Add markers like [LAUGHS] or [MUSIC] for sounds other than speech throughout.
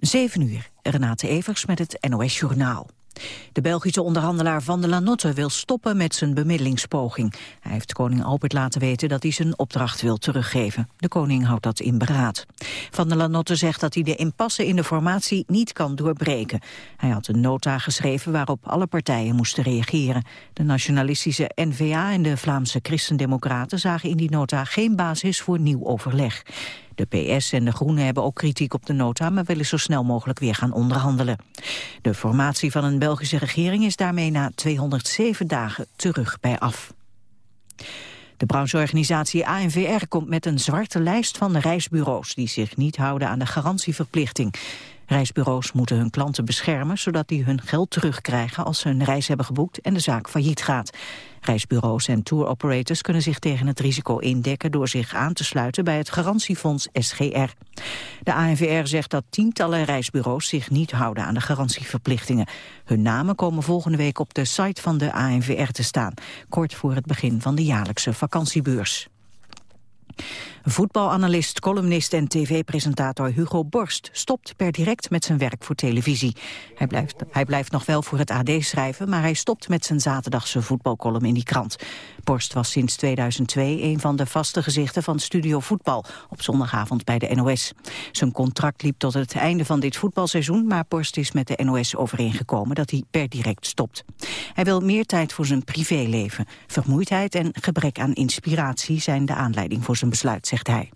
7 uur, Renate Evers met het NOS Journaal. De Belgische onderhandelaar Van der Lanotte wil stoppen met zijn bemiddelingspoging. Hij heeft koning Albert laten weten dat hij zijn opdracht wil teruggeven. De koning houdt dat in beraad. Van der Lanotte zegt dat hij de impasse in de formatie niet kan doorbreken. Hij had een nota geschreven waarop alle partijen moesten reageren. De nationalistische N-VA en de Vlaamse Christendemocraten zagen in die nota geen basis voor nieuw overleg. De PS en de Groenen hebben ook kritiek op de nota, maar willen zo snel mogelijk weer gaan onderhandelen. De formatie van een Belgische regering is daarmee na 207 dagen terug bij af. De brancheorganisatie ANVR komt met een zwarte lijst van reisbureaus die zich niet houden aan de garantieverplichting. Reisbureaus moeten hun klanten beschermen zodat die hun geld terugkrijgen als ze een reis hebben geboekt en de zaak failliet gaat. Reisbureaus en tour operators kunnen zich tegen het risico indekken door zich aan te sluiten bij het garantiefonds SGR. De ANVR zegt dat tientallen reisbureaus zich niet houden aan de garantieverplichtingen. Hun namen komen volgende week op de site van de ANVR te staan, kort voor het begin van de jaarlijkse vakantiebeurs. Voetbalanalist, columnist en tv-presentator Hugo Borst stopt per direct met zijn werk voor televisie. Hij blijft, hij blijft nog wel voor het AD schrijven, maar hij stopt met zijn zaterdagse voetbalcolumn in die krant. Borst was sinds 2002 een van de vaste gezichten van Studio Voetbal op zondagavond bij de NOS. Zijn contract liep tot het einde van dit voetbalseizoen, maar Borst is met de NOS overeengekomen dat hij per direct stopt. Hij wil meer tijd voor zijn privéleven. Vermoeidheid en gebrek aan inspiratie zijn de aanleiding voor zijn besluit, zegt hij.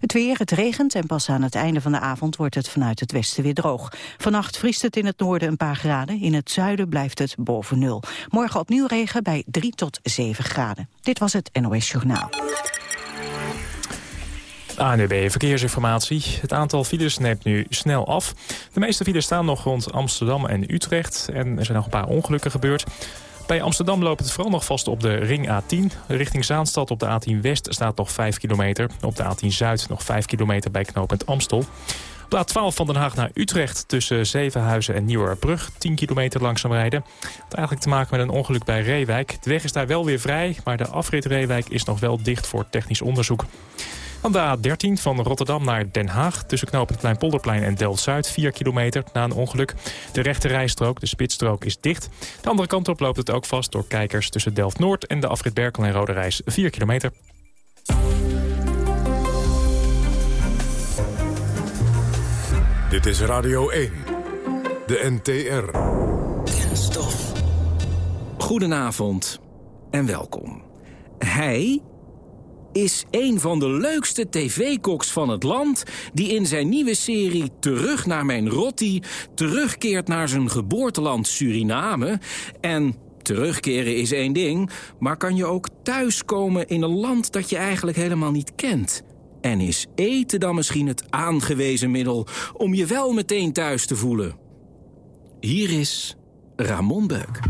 Het weer, het regent en pas aan het einde van de avond wordt het vanuit het westen weer droog. Vannacht vriest het in het noorden een paar graden, in het zuiden blijft het boven nul. Morgen opnieuw regen bij 3 tot 7 graden. Dit was het NOS Journaal. ANWB Verkeersinformatie. Het aantal files neemt nu snel af. De meeste files staan nog rond Amsterdam en Utrecht. En er zijn nog een paar ongelukken gebeurd. Bij Amsterdam loopt het vooral nog vast op de ring A10. Richting Zaanstad op de A10 West staat nog 5 kilometer. Op de A10 Zuid nog 5 kilometer bij knooppunt Amstel. Op de A12 van Den Haag naar Utrecht tussen Zevenhuizen en Nieuwerbrug. 10 kilometer langzaam rijden. Dat eigenlijk te maken met een ongeluk bij Reewijk. De weg is daar wel weer vrij, maar de afrit Reewijk is nog wel dicht voor technisch onderzoek. Van de A13 van Rotterdam naar Den Haag... tussen knooppunt Kleinpolderplein en Delft-Zuid, 4 kilometer na een ongeluk. De rechte rijstrook, de spitsstrook, is dicht. De andere kant op loopt het ook vast door kijkers tussen Delft-Noord... en de afrit Berkel en Rode Reis, 4 kilometer. Dit is Radio 1, de NTR. Kenstof. Goedenavond en welkom. Hij is een van de leukste tv-koks van het land... die in zijn nieuwe serie Terug naar mijn Rotti... terugkeert naar zijn geboorteland Suriname... en terugkeren is één ding... maar kan je ook thuiskomen in een land dat je eigenlijk helemaal niet kent... En is eten dan misschien het aangewezen middel om je wel meteen thuis te voelen? Hier is Ramon Beuk.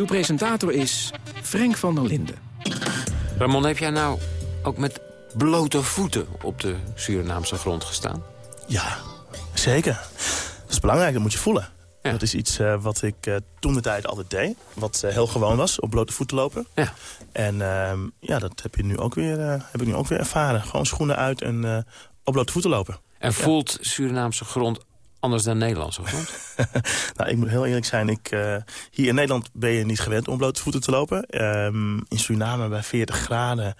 Uw presentator is Frank van der Linden. Ramon, heb jij nou ook met blote voeten op de Surinaamse grond gestaan? Ja, zeker. Dat is belangrijk, dat moet je voelen. Dat is iets uh, wat ik uh, toen de tijd altijd deed. Wat uh, heel gewoon was, op blote voeten lopen. Ja. En ehm, ja, dat heb, je nu ook weer, heb ik nu ook weer ervaren. Gewoon schoenen uit en op blote voeten lopen. En voelt Surinaamse grond anders dan Nederlandse grond? [LAUGHS] nou, ik moet heel eerlijk zijn. Ik, uh, hier in Nederland ben je niet gewend om blote voeten te lopen. Um, in Suriname bij 40 graden.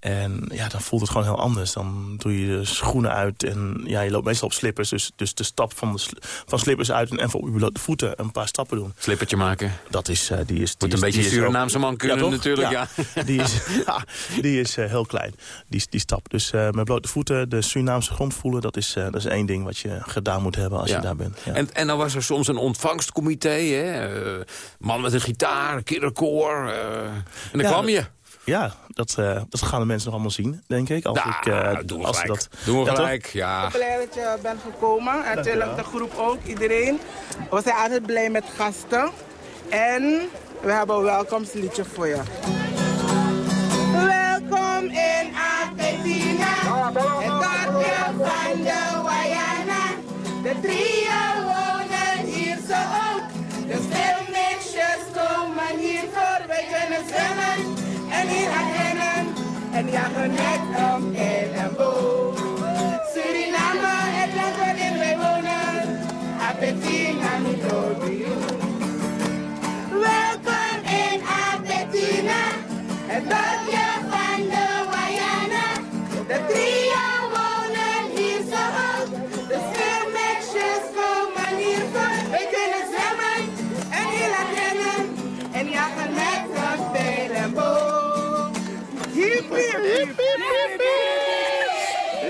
En ja, dan voelt het gewoon heel anders. Dan doe je de schoenen uit en ja, je loopt meestal op slippers. Dus, dus de stap van, de van slippers uit en even op je blote voeten een paar stappen doen. Slippertje maken. Dat is... Uh, die is die Moet een is, beetje Surinaamse man kunnen ja, natuurlijk. Ja. ja. [LAUGHS] die is, [LAUGHS] ja, die is uh, heel klein, die, die stap. Dus met blote voeten de Surinaamse grond voelen... dat is, dat is één ding wat je gedaan moet hebben als je daar bent. Ja. En, en dan was er soms een ontvangstcomité, hè? Uh, man met een gitaar, kinderkoor. Uh, en dan ja, kwam je. Ja, dat, uh, dat gaan de mensen nog allemaal zien, denk ik. Als ja, ik, uh, doen we als gelijk. Dat, doen we gelijk, ja. Ik ben blij dat je bent gekomen. En natuurlijk de groep ook, iedereen. We zijn altijd blij met gasten. En we hebben een welkomstliedje voor je. Welkom in Argentina, De trio wonen hier zo ook. De filmniksjes komen hier voor. Wij kunnen zwemmen en hier gaan rennen. En en jagen net om elleboog. Suriname, het land waarin wij wonen, Appetina niet Welkom in Appetina, het dorpje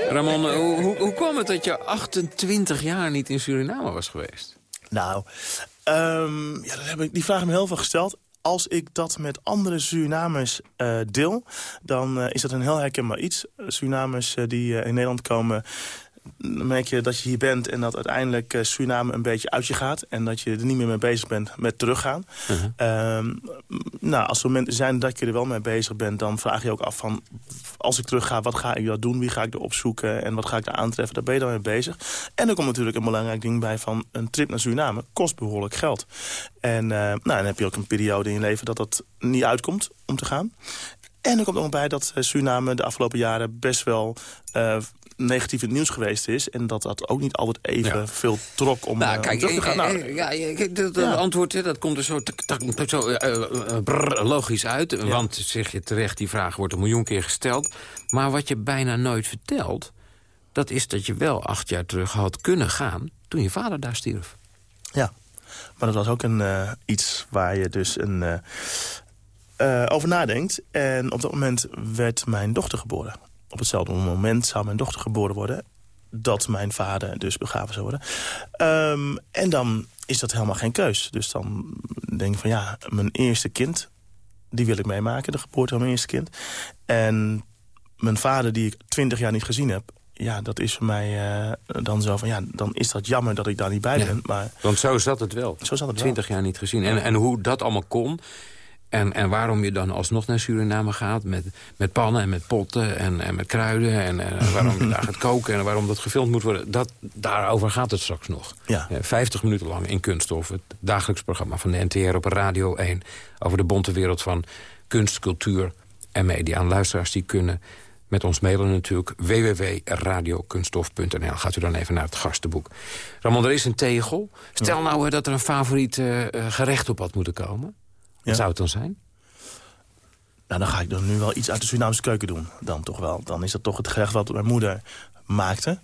Ramon, hoe, hoe, kwam het dat je 28 jaar niet in Suriname was geweest? Nou, ehm, ja, dat heb ik, die vraag me heel veel gesteld. Als ik dat met andere Surinamers eh, deel, dan eh, is dat een heel herkenbaar iets. Surinamers eh, die in Nederland komen, dan merk je dat je hier bent... en dat uiteindelijk eh, Suriname een beetje uit je gaat... en dat je er niet meer mee bezig bent met teruggaan. Ehm, nou, als er momenten zijn dat je er wel mee bezig bent... dan vraag je ook af van, als ik terug ga, wat ga ik dan doen? Wie ga ik er opzoeken en wat ga ik daar aantreffen? Daar ben je dan mee bezig. En er komt natuurlijk een belangrijk ding bij van... een trip naar Suriname kost behoorlijk geld. En eh, nou, dan heb je ook een periode in je leven dat dat niet uitkomt om te gaan. En er komt ook nog bij dat eh, Suriname de afgelopen jaren best wel... negatief in het nieuws geweest is. En dat dat ook niet altijd even Ja. veel trok om, Nou, eh, kijk, terug te gaan. eh, Nou, eh, ja, kijk, dat, dat Ja. antwoord hè, dat komt er zo, tak, tak, zo brrr, logisch uit. Want, zeg je terecht, die vraag wordt een miljoen keer gesteld. Maar wat je bijna nooit vertelt... dat is dat je wel acht jaar terug had kunnen gaan... toen je vader daar stierf. Ja, maar dat was ook een, iets waar je dus een, over nadenkt. En op dat moment werd mijn dochter geboren. Op hetzelfde moment zou mijn dochter geboren worden... dat mijn vader dus begraven zou worden. Ehm, en dan is dat helemaal geen keus. Dus dan denk ik van ja, mijn eerste kind... die wil ik meemaken, de geboorte van mijn eerste kind. En mijn vader, die ik twintig jaar niet gezien heb... ja, dat is voor mij eh, dan zo van... ja, dan is dat jammer dat ik daar niet bij Ja. ben. Maar Want zo zat het wel. Zo zat het wel. Twintig jaar niet gezien. En, en hoe dat allemaal kon... En, en waarom je dan alsnog naar Suriname gaat met, met pannen en met potten en, en met kruiden... en, en [LAUGHS] waarom je daar gaat koken en waarom dat gefilmd moet worden... Dat, daarover gaat het straks nog. Ja. Eh, 50 minuten lang in Kunststof, het dagelijks programma van de NTR op Radio 1... over de bonte wereld van kunst, cultuur en media. En luisteraars die kunnen met ons mailen natuurlijk www.radiokunststof.nl. Gaat u dan even naar het gastenboek. Ramon, er is een tegel. Stel nou eh, dat er een favoriet eh, eh, gerecht op had moeten komen. Wat zou het dan zijn? Nou, dan ga ik dan nu wel iets uit de Surinaamse keuken doen. Dan toch wel. Dan is dat toch het gerecht wat mijn moeder maakte.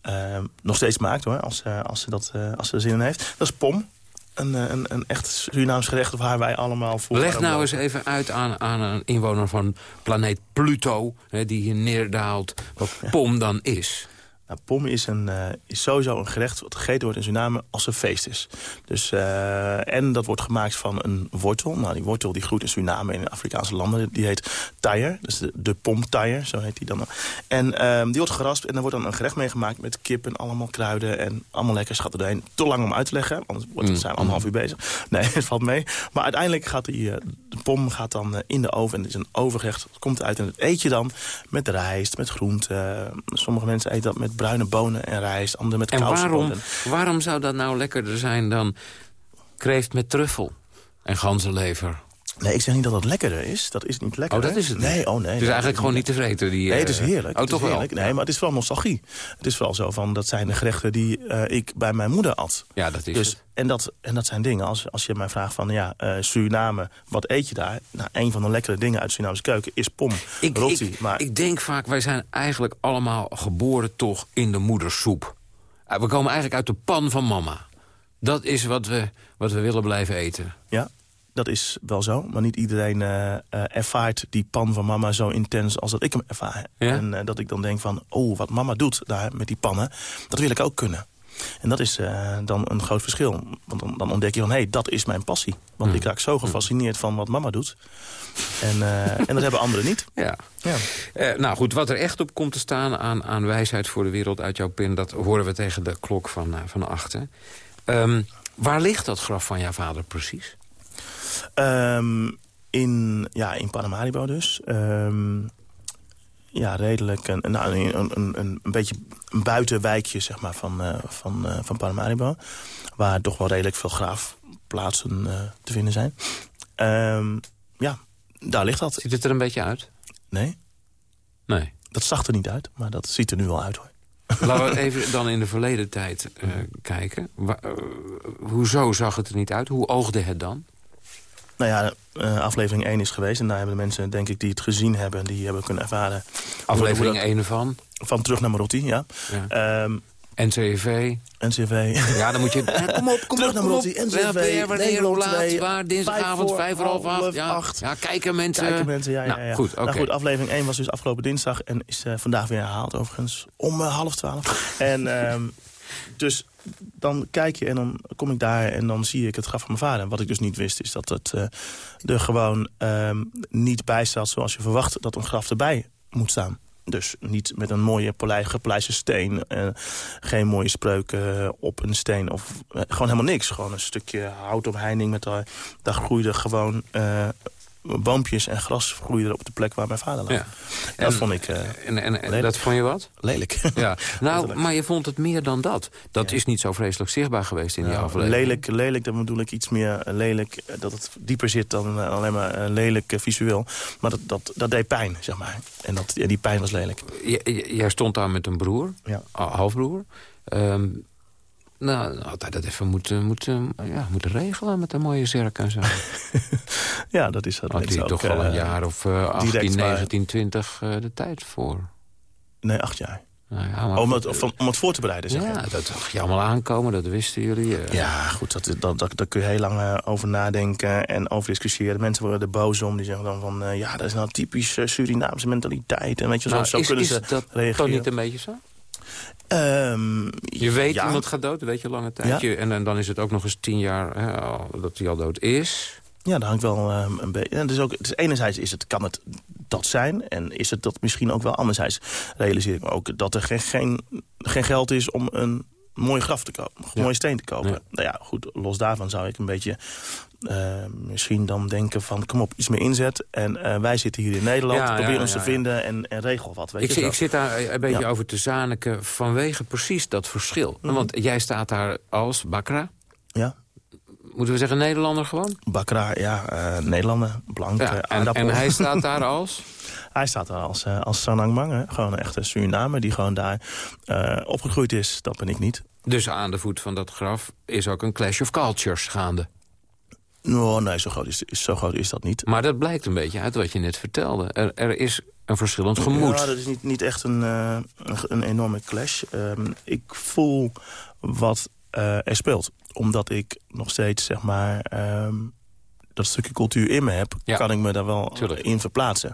Ehm, nog steeds maakt hoor, als, eh, als, ze dat, eh, als ze er zin in heeft. Dat is pom. Een, eh, een, een echt Surinaams gerecht waar wij allemaal voor Leg nou eens even uit aan, aan een inwoner van planeet Pluto... Hè, die hier neerdaalt, wat pom dan is. Nou, pom is, een, eh, is sowieso een gerecht wat gegeten wordt in Suriname als er feest is. Dus, eh, en dat wordt gemaakt van een wortel. Nou, die wortel die groeit in Suriname en in Afrikaanse landen. Die heet taier, dus de, de pomtaier, zo heet die dan. En ehm, die wordt geraspt en er wordt dan een gerecht meegemaakt met kip en allemaal kruiden en allemaal lekker schat erheen. Te lang om uit te leggen, anders wordt, zijn we anderhalf uur bezig. Nee, [LAUGHS] het valt mee. Maar uiteindelijk gaat die, eh, de pom gaat dan in de oven en het is een overgerecht. Het komt uit en het eet je dan met rijst, met groenten. Sommige mensen eten dat met bruine bonen en rijst, anderen met En waarom, waarom zou dat nou lekkerder zijn dan kreeft met truffel en ganzenlever? Nee, ik zeg niet dat het lekkerder is. Dat is niet lekker. Oh, dat is het. Nee, oh nee. Het is dat eigenlijk gewoon niet te vreten. Die, Nee, het is eh, heerlijk. Oh, het toch is heerlijk. wel? Nee, maar het is wel nostalgie. Het is wel zo van, dat zijn de gerechten die eh, ik bij mijn moeder at. Ja, dat is Dus, het. en, dat, en dat zijn dingen. Als, als je mij vraagt van, ja, eh, Suriname, wat eet je daar? Nou, een van de lekkere dingen uit Surinaamse keuken is pom, Ik, roti. ik, maar ik denk vaak, wij zijn eigenlijk allemaal geboren toch in de moedersoep. We komen eigenlijk uit de pan van mama. Dat is wat we, wat we willen blijven eten. ja, dat is wel zo. Maar niet iedereen eh, eh, ervaart die pan van mama zo intens als dat ik hem ervaar. Ja? En eh, dat ik dan denk van, oh, wat mama doet daar met die pannen, dat wil ik ook kunnen. En dat is dan een groot verschil. Want dan, dan ontdek je van, hé, hey, dat is mijn passie. Want ik raak zo gefascineerd van wat mama doet. En, en dat hebben anderen niet. [LAUGHS] Ja. Ja. Nou goed, wat er echt op komt te staan aan, aan wijsheid voor de wereld uit jouw pen... dat horen we tegen de klok van, van achter. Ehm, waar ligt dat graf van jouw vader precies? Ehm, in, ja, in Paramaribo dus. Ehm, ja, redelijk een, nou, een, een, een, een beetje een buitenwijkje zeg maar, van, eh, van, eh, van Paramaribo. Waar toch wel redelijk veel graafplaatsen eh, te vinden zijn. Ehm, ja, daar ligt dat. Ziet het er een beetje uit? Nee? Nee. Dat zag er niet uit, maar dat ziet er nu wel uit hoor. Laten we [LAUGHS] even dan in de verleden tijd kijken. Wa- hoezo zag het er niet uit? Hoe oogde het dan? Nou ja, eh, aflevering 1 is geweest. En daar hebben de mensen, denk ik, die het gezien hebben... die hebben kunnen ervaren... Aflevering hoe 1 ervan. dat- Van Terug naar Marotti, ja. Ja. Ehm, NCV. NCV. Ja, dan moet je... Ja, kom op, kom [LAUGHS] Terug op, naar. Marotti, NCV, wanneer, hoe laat, 2, waar, dinsdagavond, vijf voor half Ja, acht. ja, kijken mensen. Kijken mensen, ja, ja, Nou, ja. goed, oké. Nou goed, aflevering 1 was dus afgelopen dinsdag... en is eh, vandaag weer herhaald overigens, om eh, half twaalf. [LAUGHS] en ehm, dus dan kijk je en dan kom ik daar en dan zie ik het graf van mijn vader. Wat ik dus niet wist, is dat het eh, er gewoon ehm, niet bij staat... zoals je verwacht dat een graf erbij moet staan. Dus niet met een mooie gepolijste steen. eh, geen mooie spreuken op een steen. Of eh, gewoon helemaal niks. Gewoon een stukje houtomheining. Met daar, groeide gewoon eh, boompjes en gras groeide er op de plek waar mijn vader lag. Ja. Dat vond ik eh, En, en, en dat vond je wat? lelijk. Ja. [LAUGHS] Nou, maar je vond het meer dan dat. Dat Ja. is niet zo vreselijk zichtbaar geweest in die Nou, aflevering. lelijk, lelijk, dan bedoel ik iets meer eh, lelijk. eh, Dat het dieper zit dan alleen maar lelijk visueel. Maar dat, dat, dat deed pijn, zeg maar. En dat, die pijn was lelijk. J- jij stond daar met een broer, Ja. halfbroer. Ehm, nou, had hij dat even moeten, moeten, ja, moeten regelen met een mooie zerk en zo. [LAUGHS] Ja, dat is dat. Had hij toch al een eh, jaar of eh 18, direct waar. 19, 20 eh, de tijd voor. Nee, acht jaar. Nou ja, Om het, of- om het voor te bereiden, zeg je. ja, dat zag je allemaal aankomen, dat wisten jullie. eh. Ja, goed, dat, dat, dat, daar kun je heel lang eh, over nadenken en over discussiëren. Mensen worden er boos om, die zeggen dan van... eh, ja, dat is nou typisch eh, Surinaamse mentaliteit. En weet je, zo, Nou, zo is, kunnen is ze dat toch niet een beetje zo? Ehm, Je weet, ja. iemand gaat dood, weet je, lange tijd. Ja. En, en dan is het ook nog eens tien jaar hè, dat hij al dood is. Ja, daar hangt wel ehm, een beetje... Het is ook, enerzijds is het, kan het dat zijn. En is het dat misschien ook wel anderzijds. Realiseer ik me ook dat er geen, geen, geen geld is om een mooi graf te kopen. Een Ja. mooie steen te kopen. Ja. Nou ja, goed, los daarvan zou ik een beetje... eh, misschien dan denken van, kom op, iets meer inzet. En eh, wij zitten hier in Nederland, Ja, ja, probeer ons ja, te vinden en, en regel wat. Weet Ik, je ik zit daar een beetje over te zaniken vanwege precies dat verschil. Mhm. Want jij staat daar als Bakra. Ja, Moeten we zeggen Nederlander gewoon? Bakra, ja, eh, Nederlander, blank, Ja, eh, en, hij [LAUGHS] staat daar als? Hij staat daar als, eh, als Sanang Mang, hè. gewoon een echte Surinamer... die gewoon daar eh, opgegroeid is. Dat ben ik niet. Dus aan de voet van dat graf is ook een clash of cultures gaande. Oh, nee, zo groot is, zo groot is dat niet. Maar dat blijkt een beetje uit wat je net vertelde. Er, er is een verschillend gemoed. Ja, dat is niet, niet echt een, eh, een, enorme clash. Ehm, ik voel wat eh, er speelt. Omdat ik nog steeds, zeg maar... ehm, dat stukje cultuur in me heb, Ja. kan ik me daar wel Tuurlijk. in verplaatsen.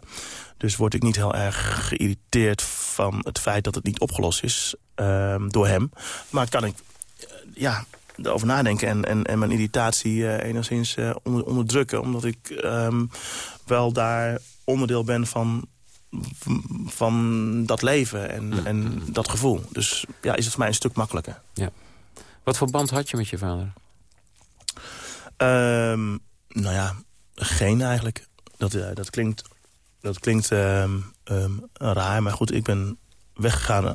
Dus word ik niet heel erg geïrriteerd van het feit dat het niet opgelost is ehm, door hem. Maar kan ik eh, ja, erover nadenken en, en, en mijn irritatie eh, enigszins eh, onder, onderdrukken. Omdat ik ehm, wel daar onderdeel ben van, van dat leven en, Mm. en dat gevoel. Dus ja, is het voor mij een stuk makkelijker. Wat voor band had je met je vader? Ehm, nou ja, geen eigenlijk. Dat, eh, dat klinkt, dat klinkt ehm, raar, maar goed, ik ben weggegaan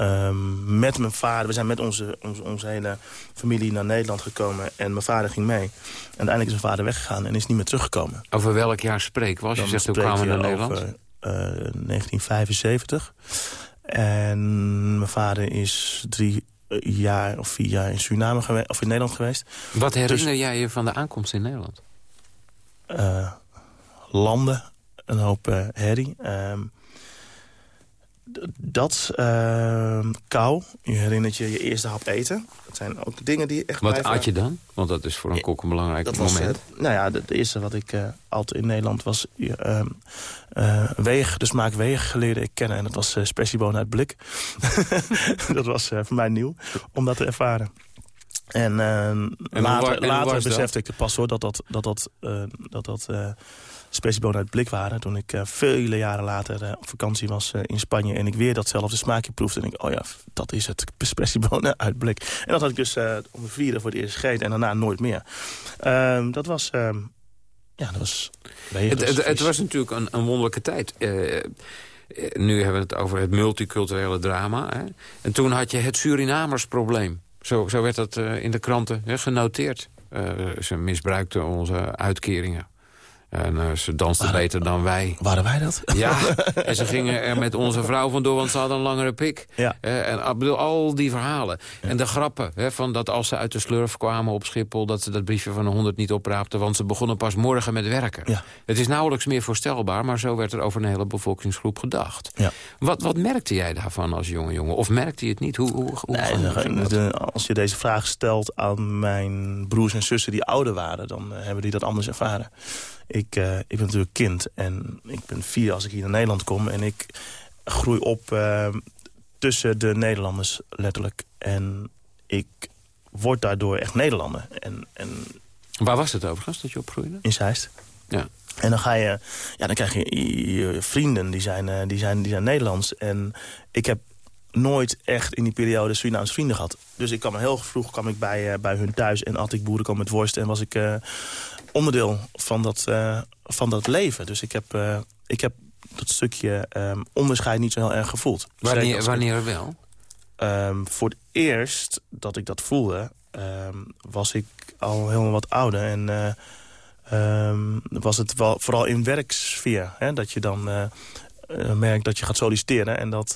ehm, met mijn vader. We zijn met onze, onze, onze hele familie naar Nederland gekomen en mijn vader ging mee. En uiteindelijk is mijn vader weggegaan en is niet meer teruggekomen. Over welk jaar spreken we? Als je zegt, spreek kwamen we naar Nederland? over, eh, 1975. En mijn vader is drie eh, jaar of vier jaar in Suriname geweest, of in Nederland geweest. Wat dus- herinner jij je van de aankomst in Nederland? eh, landen, een hoop eh, herrie. Ehm, dat, ehm, kou, je herinnert je je eerste hap eten. Dat zijn ook dingen die echt Wat blijven- at je dan? Want dat is voor een kok een belangrijk Dat was, moment. eh, nou ja, de eerste wat ik eh, altijd in Nederland was... eh, ehm, eh, weeg, de smaak weeg geleerde ik kennen. En dat was uh, uit blik. [LAUGHS] dat was voor mij nieuw, om dat te ervaren. En, eh, wa- later, en later was dat? besefte ik pas hoor dat dat, dat, dat, dat, dat spersiebonen uit blik waren. Toen ik eh, vele jaren later eh, op vakantie was eh, in Spanje... en ik weer datzelfde smaakje proefde. En ik, oh ja, dat is het, [LAUGHS] spersiebonen uit blik. En dat had ik dus om de vierde voor het eerst gegeten en daarna nooit meer. Ehm, dat was... ehm, ja, dat was... Het, het, het was natuurlijk een, een wonderlijke tijd. Nu hebben we het over het multiculturele drama. Hè? En toen had je het Surinamersprobleem. Zo, zo werd dat in de kranten hè, genoteerd. Ze misbruikten onze uitkeringen. En eh, ze dansten beter dan wij. Waren wij dat? Ja, [LAUGHS] en ze gingen er met onze vrouw vandoor, want ze hadden een langere pik. Ja. En ik bedoel, al die verhalen. En de grappen, hè, van dat als ze uit de slurf kwamen op Schiphol... dat ze dat briefje van de 100 niet opraapten... want ze begonnen pas morgen met werken. Ja. Het is nauwelijks meer voorstelbaar... maar zo werd er over een hele bevolkingsgroep gedacht. Ja. Wat, wat merkte jij daarvan als jonge jongen? Of merkte je het niet? Hoe, hoe, hoe Nee, de- als je deze vraag stelt aan mijn broers en zussen die ouder waren... dan eh, hebben die dat anders ervaren. Ik, eh, ik ben natuurlijk kind en ik ben vier als ik hier naar Nederland kom... en ik groei op eh, tussen de Nederlanders letterlijk. En ik word daardoor echt Nederlander. En, en Waar was het overigens dat je opgroeide? in Zeist. Ja. En dan, ga je, ja, dan krijg je, je- je vrienden, die zijn, eh, die, zijn, die zijn Nederlands. En ik heb nooit echt in die periode Surinaamse vrienden gehad. Dus ik kwam heel vroeg kwam ik bij, bij hun thuis en at ik boerenkool met worst... en was ik onderdeel van dat, eh, van dat leven. Dus ik heb, eh, ik heb dat stukje ehm, onderscheid niet zo heel erg gevoeld. Wanneer, wanneer wel? Ehm, voor het eerst dat ik dat voelde, ehm, was ik al heel wat ouder. En eh, was het wel, vooral in werksfeer. Hè, dat je dan merkt dat je gaat solliciteren. En dat,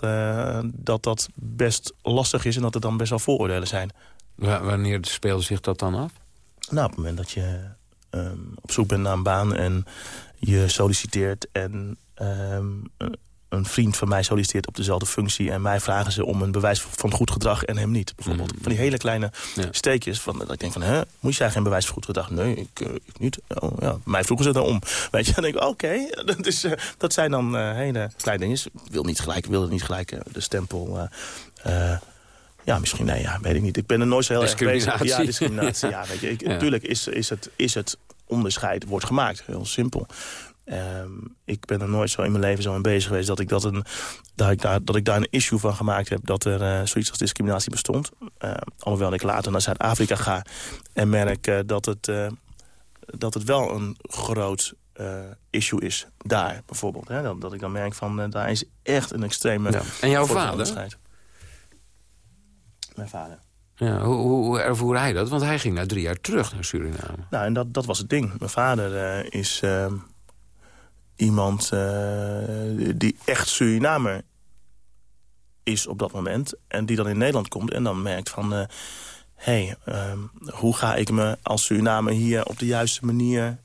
dat dat best lastig is en dat er dan best wel vooroordelen zijn. Wa- wanneer speelde zich dat dan af? Nou, op het moment dat je ehm, op zoek bent naar een baan en je solliciteert... en ehm, een- vriend van mij solliciteert op dezelfde functie... en mij vragen ze om een bewijs van goed gedrag en hem niet. Bijvoorbeeld Mm. van die hele kleine Ja. steekjes. Van, dat ik denk van, hè, moet jij geen bewijs van goed gedrag? Nee, ik, eh, ik niet. Oh, ja. Mij vroegen ze daarom. Weet je, dan denk ik, oké. [LAUGHS] dat, is, eh, dat zijn dan eh, hele kleine dingen. Ik wil niet gelijk, wil niet gelijk de stempel... ja, misschien, nee, ja, weet ik niet. Ik ben er nooit zo heel erg bezig. Discriminatie. Ja, discriminatie. [LAUGHS] Ja, weet je. Ik, Ja. Is, is, het, is het onderscheid wordt gemaakt. Heel simpel. Ehm, ik ben er nooit zo in mijn leven zo mee bezig geweest... dat ik, dat een, dat ik, daar, dat ik daar een issue van gemaakt heb... dat er eh, zoiets als discriminatie bestond. Eh, alhoewel ik later naar Zuid-Afrika ga... en merk eh, dat, het, eh, dat het wel een groot issue is. Daar bijvoorbeeld. Hè? Dat, dat ik dan merk van... daar is echt een extreme... Ja. En jouw vader? Mijn vader. Ja, hoe, hoe, ervoer hij dat? Want hij ging na drie jaar terug naar Suriname. Nou, en dat, dat was het ding. Mijn vader eh, is eh, iemand eh, die echt Surinamer is op dat moment. En die dan in Nederland komt en dan merkt van... hé, hey, ehm, hoe ga ik me als Surinamer hier op de juiste manier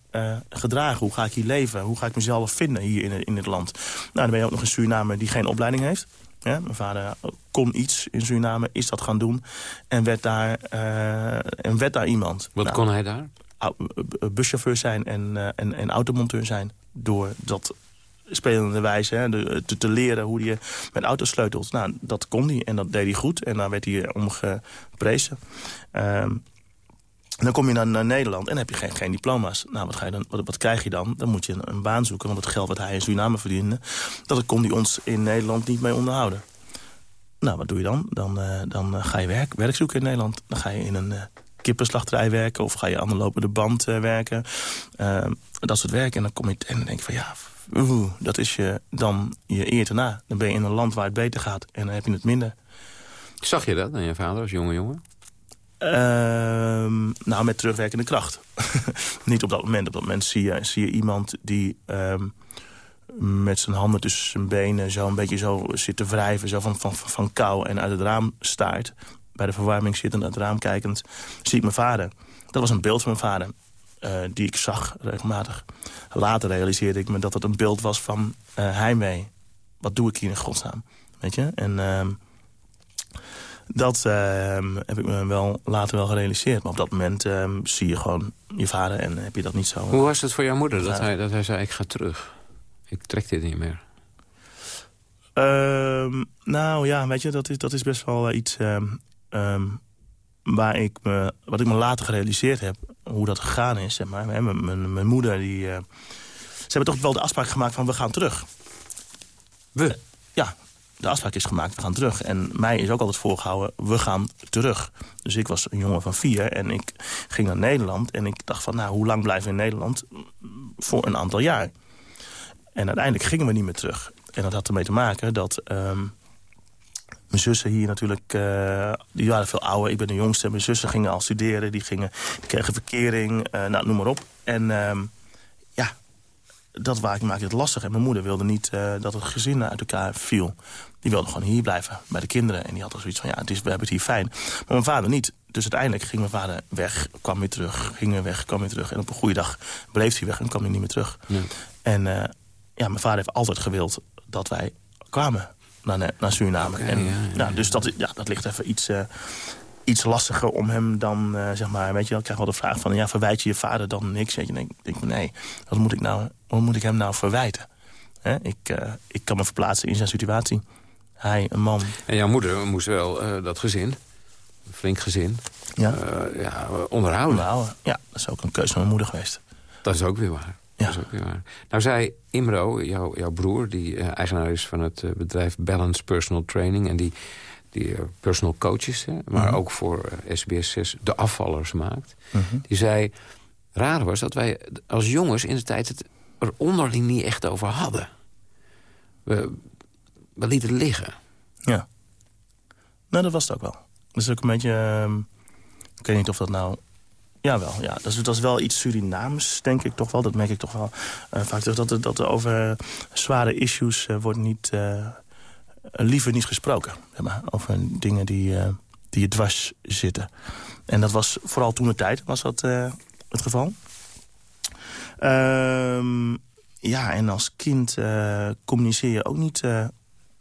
gedragen? Hoe ga ik hier leven? Hoe ga ik mezelf vinden hier in, in dit land? Nou, dan ben je ook nog een Surinamer die geen opleiding heeft. Ja, mijn vader kon iets in Suriname, is dat gaan doen. En werd daar, eh, en werd daar iemand. Wat Nou, kon hij daar? eh, buschauffeur zijn en, eh, en, en automonteur zijn. Door dat spelende wijze hè, de- te, te leren hoe je met auto's sleutelt. Nou, dat kon hij en dat deed hij goed. En daar werd hij om geprezen. Ehm, dan kom je naar, naar Nederland en heb je geen, geen diploma's. Nou, wat, ga je dan, wat, wat krijg je dan? Dan moet je een, een baan zoeken, want het geld wat hij in Suriname verdiende... dat kon hij ons in Nederland niet mee onderhouden. Nou, wat doe je dan? Dan, eh, dan eh, ga je werk, werk zoeken in Nederland. Dan ga je in een eh, kippenslachterij werken... of ga je aan de lopende band werken. Dat soort werk. En dan kom je en dan denk je van ja, dat is je, dan je eer na. Dan ben je in een land waar het beter gaat en dan heb je het minder. Zag je dat aan je vader als jonge jongen? Ehm, nou, met terugwerkende kracht. [LAUGHS] Niet op dat moment. Op dat moment zie je, zie je iemand die ehm, met zijn handen tussen zijn benen... zo een beetje zo zit te wrijven, zo van, van, van, kou en uit het raam staart. Bij de verwarming zittend, uit het raam kijkend, zie ik mijn vader. Dat was een beeld van mijn vader, eh, die ik zag regelmatig. Later realiseerde ik me dat het een beeld was van eh heimwee. Wat doe ik hier in godsnaam? Weet je? En... ehm, dat ehm, heb ik me wel later wel gerealiseerd. Maar op dat moment ehm, zie je gewoon je vader en heb je dat niet zo. Hoe was het voor jouw moeder dat hij, dat hij zei, ik ga terug? Ik trek dit niet meer. Ehm, nou ja, weet je, dat is, dat is best wel eh, iets waar ik me, wat ik me later gerealiseerd heb. Hoe dat gegaan is, zeg maar. Mijn, mijn, mijn moeder, die, eh, ze hebben toch wel de afspraak gemaakt van we gaan terug. We? Ja, de afspraak is gemaakt, we gaan terug. En mij is ook altijd voorgehouden, we gaan terug. Dus ik was een jongen van vier en ik ging naar Nederland. En ik dacht van, nou, hoe lang blijven we in Nederland? Voor een aantal jaar. En uiteindelijk gingen we niet meer terug. En dat had ermee te maken dat... ehm, mijn zussen hier natuurlijk, eh, die waren veel ouder. Ik ben de jongste. Mijn zussen gingen al studeren. Die, gingen, kregen verkering, eh, nou, noem maar op. En ehm, dat waar ik maakte het lastig. En mijn moeder wilde niet eh, dat het gezin uit elkaar viel. Die wilde gewoon hier blijven, bij de kinderen. En die had al zoiets van, ja, het is, we hebben het hier fijn. Maar mijn vader niet. Dus uiteindelijk ging mijn vader weg, kwam weer terug. Ging weer weg, kwam weer terug. En op een goede dag bleef hij weg en kwam hij niet meer terug. En uh, ja, mijn vader heeft altijd gewild dat wij kwamen naar, naar Suriname. Okay, en, ja, ja, nou, dus dat, ja, dat ligt even iets, uh, iets lastiger om hem dan, uh, zeg maar... Weet je, dan krijg je wel de vraag van, ja, verwijt je je vader dan niks? En je denk, nee, wat moet, ik nou, wat moet ik hem nou verwijten? Ik, uh, ik kan me verplaatsen in zijn situatie. Hij, een man. En jouw moeder moest wel uh, dat gezin, een flink gezin, ja. Uh, ja, onderhouden. onderhouden. Ja, dat is ook een keuze van mijn moeder geweest. Dat is ook weer waar. Ja. Dat is ook weer waar. Nou zei Imro, jou, jouw broer, die eigenaar is van het bedrijf Balance Personal Training... en die, die personal coaches, hè, maar Mhm. ook voor SBS 6 de afvallers maakt... -hmm. die zei, raar was dat wij als jongens in de tijd... het er onderling niet echt over hadden. We, we lieten liggen. Ja. Nou, dat was het ook wel. Dat is ook een beetje... Uh, ik weet niet of dat nou... Jawel, ja. Dat is, dat is wel iets Surinaams, denk ik toch wel. Dat merk ik toch wel uh, vaak. Dat dat er over zware issues uh, wordt niet... Uh, liever niet gesproken. Maar, over dingen die, die je dwars zitten. En dat was vooral toen de tijd was dat het geval. Uh, ja, en als kind uh, communiceer je ook niet uh,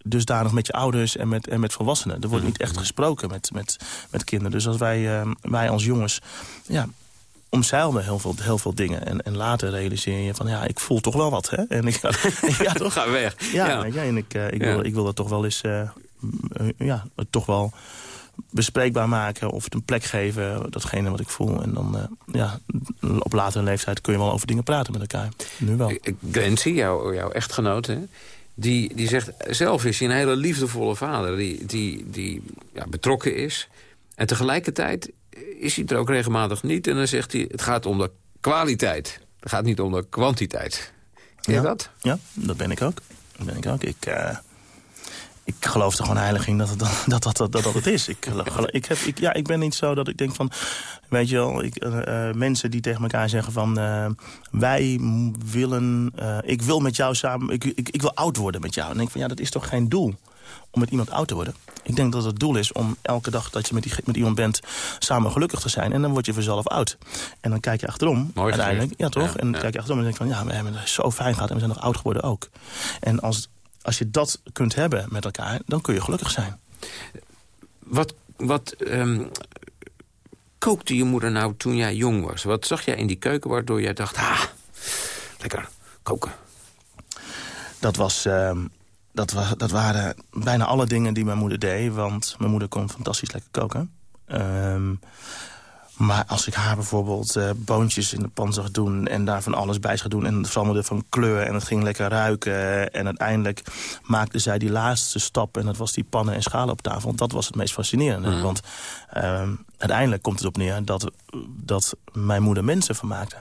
dusdanig met je ouders en met, en met volwassenen. Er wordt niet echt gesproken met, met, met kinderen. Dus als wij, uh, wij als jongens ja, omzeilden heel veel, heel veel dingen. En, en later realiseer je van, ja, ik voel toch wel wat. Hè? En ik, [LAUGHS] [LAUGHS] ja, toch? Ga weg. Ja, ja. ja en ik, uh, ik, wil, ik wil dat toch wel eens, uh, ja, toch wel bespreekbaar maken of het een plek geven, datgene wat ik voel. En dan, uh, ja, op latere leeftijd kun je wel over dingen praten met elkaar. Nu wel. Glency, jouw, jouw echtgenoot, hè? Die, die zegt, zelf is hij een hele liefdevolle vader... die, die, die ja, betrokken is. En tegelijkertijd is hij er ook regelmatig niet. En dan zegt hij, het gaat om de kwaliteit. Het gaat niet om de kwantiteit. Ken je ja. dat? Ja, dat ben ik ook. Dat ben ik ook. Ik... Uh ik geloof er gewoon heilig in dat het, dat, [LAUGHS] dat, dat, dat, dat het is. Ik, geloof, ik, heb, ik, ja, ik ben niet zo dat ik denk van... Weet je wel, ik, uh, uh, mensen die tegen elkaar zeggen van... Uh, wij willen... ik wil met jou samen... Ik, ik, ik wil oud worden met jou. En denk ik van, ja, dat is toch geen doel om met iemand oud te worden. Ik denk dat het doel is om elke dag dat je met, die, met iemand bent... samen gelukkig te zijn. En dan word je vanzelf oud. En dan kijk je achterom. Mooi uiteindelijk. Ja, toch? Ja, en dan ja. kijk je achterom en denk je van... ja, we hebben het zo fijn gehad en we zijn nog oud geworden ook. En als als je dat kunt hebben met elkaar, dan kun je gelukkig zijn. Wat, wat um, kookte je moeder nou toen jij jong was? Wat zag jij in die keuken waardoor jij dacht... ah, lekker, koken? Dat, was, uh, dat, was, dat waren bijna alle dingen die mijn moeder deed. Want mijn moeder kon fantastisch lekker koken. Um, maar als ik haar bijvoorbeeld uh, boontjes in de pan zag doen... en daar van alles bij zag doen en het veranderde van kleur... en het ging lekker ruiken. En uiteindelijk maakte zij die laatste stap... en dat was die pannen en schalen op tafel. Dat was het meest fascinerende. Mm. Want uh, uiteindelijk komt het op neer dat, dat mijn moeder mensen vermaakte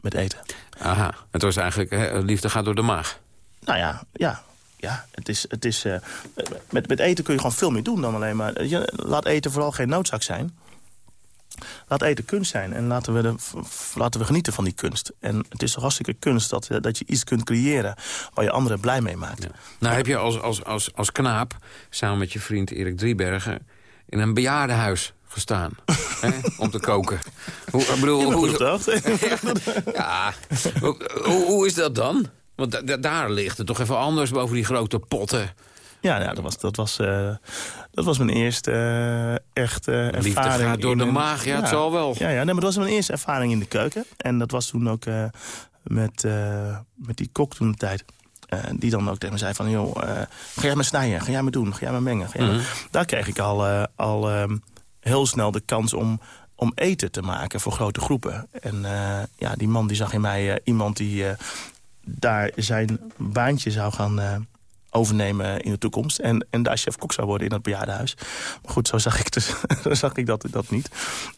met eten. Aha, het was eigenlijk hè, liefde gaat door de maag. Nou ja, ja. Ja, het is, het is, uh, met, met eten kun je gewoon veel meer doen dan alleen maar... Je, laat eten vooral geen noodzaak zijn... Laat eten kunst zijn en laten we, de, laten we genieten van die kunst. En het is toch hartstikke kunst dat, dat je iets kunt creëren... waar je anderen blij mee maakt. Ja. Nou heb je als, als, als, als knaap, samen met je vriend Erik Driebergen... in een bejaardenhuis gestaan [LAUGHS] hè, om te koken. Hoe, ik bedoel, hoe, [LAUGHS] ja, hoe, hoe, hoe is dat dan? Want da daar ligt het toch even anders boven die grote potten... Ja, ja dat, was, dat, was, uh, dat was mijn eerste uh, echte uh, ervaring. Liefde gaat door de een, maag, ja, ja, het zal wel. Ja, ja nee, maar dat was mijn eerste ervaring in de keuken. En dat was toen ook met, met die kok toen de tijd. die dan ook tegen me zei van, joh, ga jij maar snijden, ga jij maar doen, ga jij maar mengen. Jij Mhm. maar... Mm -hmm. Daar kreeg ik al, al um, heel snel de kans om, om eten te maken voor grote groepen. En ja, die man die zag in mij iemand die daar zijn baantje zou gaan overnemen in de toekomst. En, en daar chef-kok zou worden in het bejaardenhuis. Maar goed, zo zag ik, dus, [LAUGHS] zag ik dat, dat niet.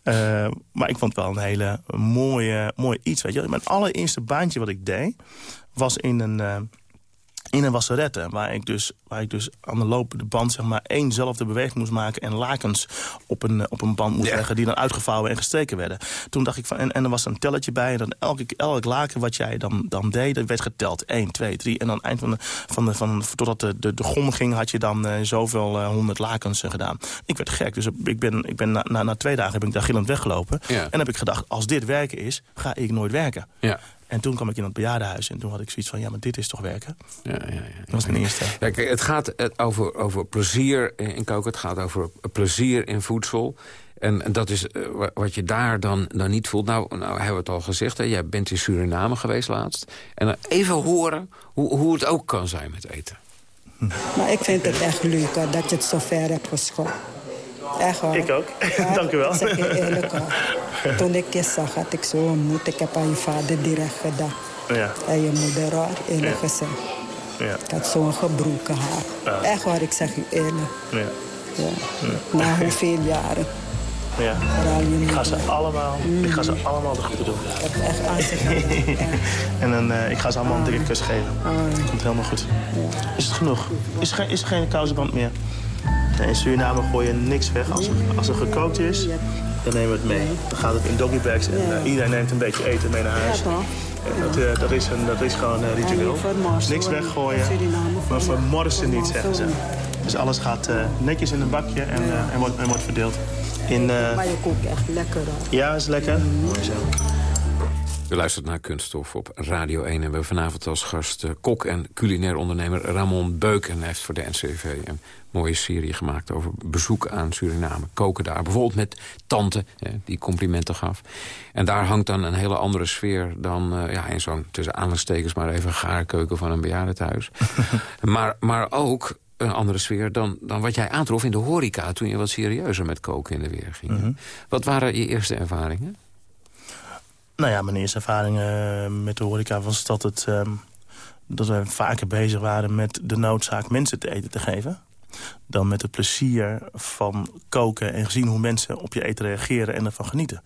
Uh, maar ik vond het wel een hele mooie, mooie iets. Weet je. Mijn allereerste baantje wat ik deed... was in een, uh, in een wasserette, waar ik dus, waar ik dus aan de lopende band zeg maar éénzelfde beweging moest maken en lakens op een, eh, op een band moest Ja. leggen die dan uitgevouwen en gestreken werden. Toen dacht ik van, en, en er was een telletje bij en dan elke, elk laken wat jij dan, dan deed, dat werd geteld. 1, 2, 3 en het eind van de, van de, van, totdat de, de, de gom ging, had je dan eh, zoveel eh, honderd lakens gedaan. Ik werd gek, dus ik ben, ik ben na, na, na twee dagen heb ik daar gillend weggelopen. Ja. En heb ik gedacht, als dit werken is, ga ik nooit werken. Ja. En toen kwam ik in het bejaardenhuis en toen had ik zoiets van... ja, maar dit is toch werken? Ja, ja, ja. Dat was mijn eerste. Ja, kijk, het gaat eh, over, over plezier in koken. Het gaat over plezier in voedsel. En, dat is eh, wa- wat je daar dan, dan niet voelt. Nou, nou hebben we het al gezegd. Hè? Jij bent in Suriname geweest laatst. En dan even horen hoe, hoe het ook kan zijn met eten. Maar ik vind het echt leuk hoor, dat je het zo ver hebt geschopt. Echt hoor. Ik ook. [LAUGHS] Dank u wel. Zeg je eerlijk hoor. [LAUGHS] Toen ik je zag, had ik zo een moed. Ik heb aan je vader direct gedacht. Ja, En je moeder hoor, eerlijk gezegd. ja, Ik had zo'n gebroken haar. Echt hoor, ik zeg je eerlijk. ja. Ja. Na hoeveel jaren. ja. Ik ga ze allemaal, ik ga ze allemaal de groeten doen. Ik heb echt aan ze gedacht. Echt. [LAUGHS] En dan, eh, ik ga ze allemaal een dikke kus geven. Ah. Komt helemaal goed. Is het genoeg? Is er geen, is er geen kousenband meer? Nee, in Suriname gooi je niks weg. Als er, als er gekookt is, dan nemen we het mee. Dan gaat het in doggybags en eh, iedereen neemt een beetje eten mee naar huis. En dat, eh, dat, is een, dat is gewoon een ritueel. En Niks weggooien, maar vermorsen niet, zeggen ze. Dus alles gaat eh, netjes in een bakje en, eh, en, wordt, en wordt verdeeld. In, eh, Maar je kookt echt lekker ja, is lekker. Mooi zo. U luistert naar Kunststof op Radio 1. En we hebben vanavond als gast eh, kok en culinair ondernemer Ramon Beuk. En hij heeft voor de NCV een mooie serie gemaakt over bezoek aan Suriname. Koken daar, bijvoorbeeld met tante, hè, die complimenten gaf. En daar hangt dan een hele andere sfeer dan eh, ja, in zo'n, tussen aanhalingstekens maar even, gaarkeuken van een bejaardentehuis. [LAUGHS] maar, maar ook een andere sfeer dan, dan wat jij aantrof in de horeca... toen je wat serieuzer met koken in de weer ging. Wat waren je eerste ervaringen? Nou ja, mijn eerste ervaring eh, met de horeca was dat, het, ehm, dat we vaker bezig waren met de noodzaak mensen te eten te geven. Dan met het plezier van koken en zien hoe mensen op je eten reageren en ervan genieten.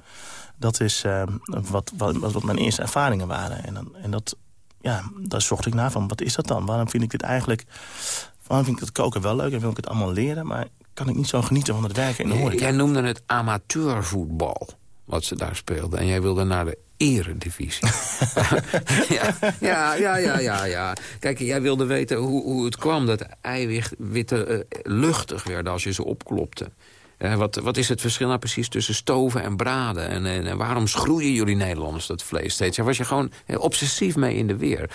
Dat is ehm, wat, wat, wat mijn eerste ervaringen waren. En, dan, en dat, ja, daar zocht ik naar van, wat is dat dan? Waarom vind ik dit eigenlijk... Waarom vind ik het koken wel leuk en wil ik het allemaal leren... maar kan ik niet zo genieten van het werken in de horeca? Jij noemde het amateurvoetbal, wat ze daar speelden. En jij wilde naar de eredivisie. [LAUGHS] ja, ja, ja, ja, ja, ja. Kijk, jij wilde weten hoe, hoe het kwam dat eiwitten eh, luchtig werden als je ze opklopte. Eh, wat, wat is het verschil nou precies tussen stoven en braden? En, en, en waarom schroeien jullie Nederlanders dat vlees steeds? Daar was je gewoon eh, obsessief mee in de weer.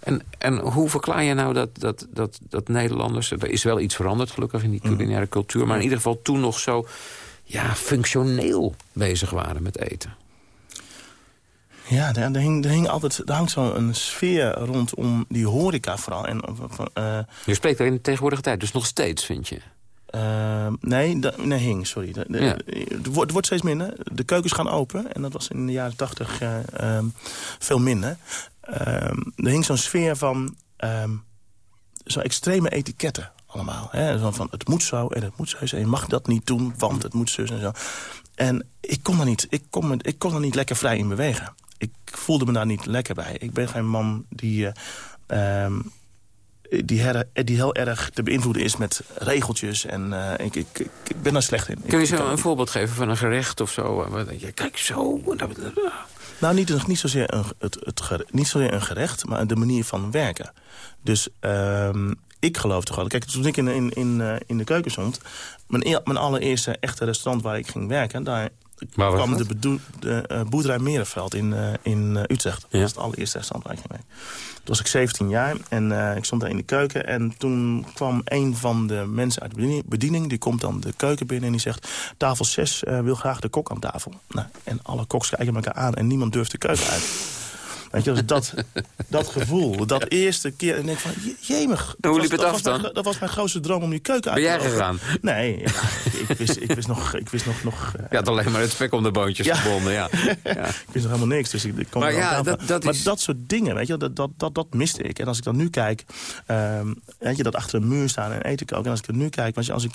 En, en hoe verklaar je nou dat, dat, dat, dat Nederlanders... Er is wel iets veranderd gelukkig in die culinaire cultuur... maar in ieder geval toen nog zo ja, functioneel bezig waren met eten. Ja, er, er, hing, er, hing altijd, er hangt zo'n sfeer rondom die horeca vooral. En, eh, Je spreekt er in de tegenwoordige tijd, dus nog steeds, vind je? eh, nee, nee, hing, sorry. De, de- Ja. het, wordt, het wordt steeds minder. De keukens gaan open. En dat was in de jaren tachtig eh, ehm, veel minder. Ehm, er hing zo'n sfeer van ehm, zo'n extreme etiketten allemaal. Hè? Zo van, het moet zo en het moet zo zijn. Je mag dat niet doen, want het moet zus en zo. En ik kon er niet, ik kon, ik kon er niet lekker vrij in bewegen. Ik voelde me daar niet lekker bij. Ik ben geen man die... eh, ehm, die, her- die heel erg te beïnvloeden is met regeltjes. En eh, ik, ik, ik, ben daar slecht in. Kun je zo een voorbeeld geven van een gerecht of zo? eh, je, kijk zo. Nou, niet, niet, zozeer een, het, het, niet zozeer een gerecht, maar de manier van werken. Dus ehm, ik geloof toch wel... Kijk, toen ik in, in, in, eh, in de keuken stond... Mijn, eer- mijn allereerste echte restaurant waar ik ging werken... daar kwam de, bedoel, de eh, boerderij Merenveld in, eh, in Utrecht. Dat Ja. was het allereerste restaurant waar ik ging werken. Toen was ik 17 jaar en ik stond daar in de keuken. En toen kwam een van de mensen uit de bediening, bediening... die komt dan de keuken binnen en die zegt... tafel 6 wil graag de kok aan tafel. Nou, en alle koks kijken elkaar aan en niemand durft de keuken uit. Weet je, dus dat, dat gevoel, [LAUGHS] dat eerste keer... En ik denk van, je- jemig. dat Hoe was- liep het af mijn dan? dat was mijn grootste droom om die keuken uit Ben te jij mogen. gegaan? Nee, ja, [LAUGHS] ik, wist, ik wist nog... Ik wist nog, nog eh, Je had alleen maar het spek om de boontjes Ja. gebonden, ja. [LAUGHS] ja. ik wist nog helemaal niks, dus ik, ik kon Maar ja, dat- dat maar is- dat soort dingen, weet je, dat, dat, dat, dat miste ik. En als ik dan nu kijk, ehm, weet je, dat achter een muur staan en eten koken. En als ik er nu kijk, je, als ik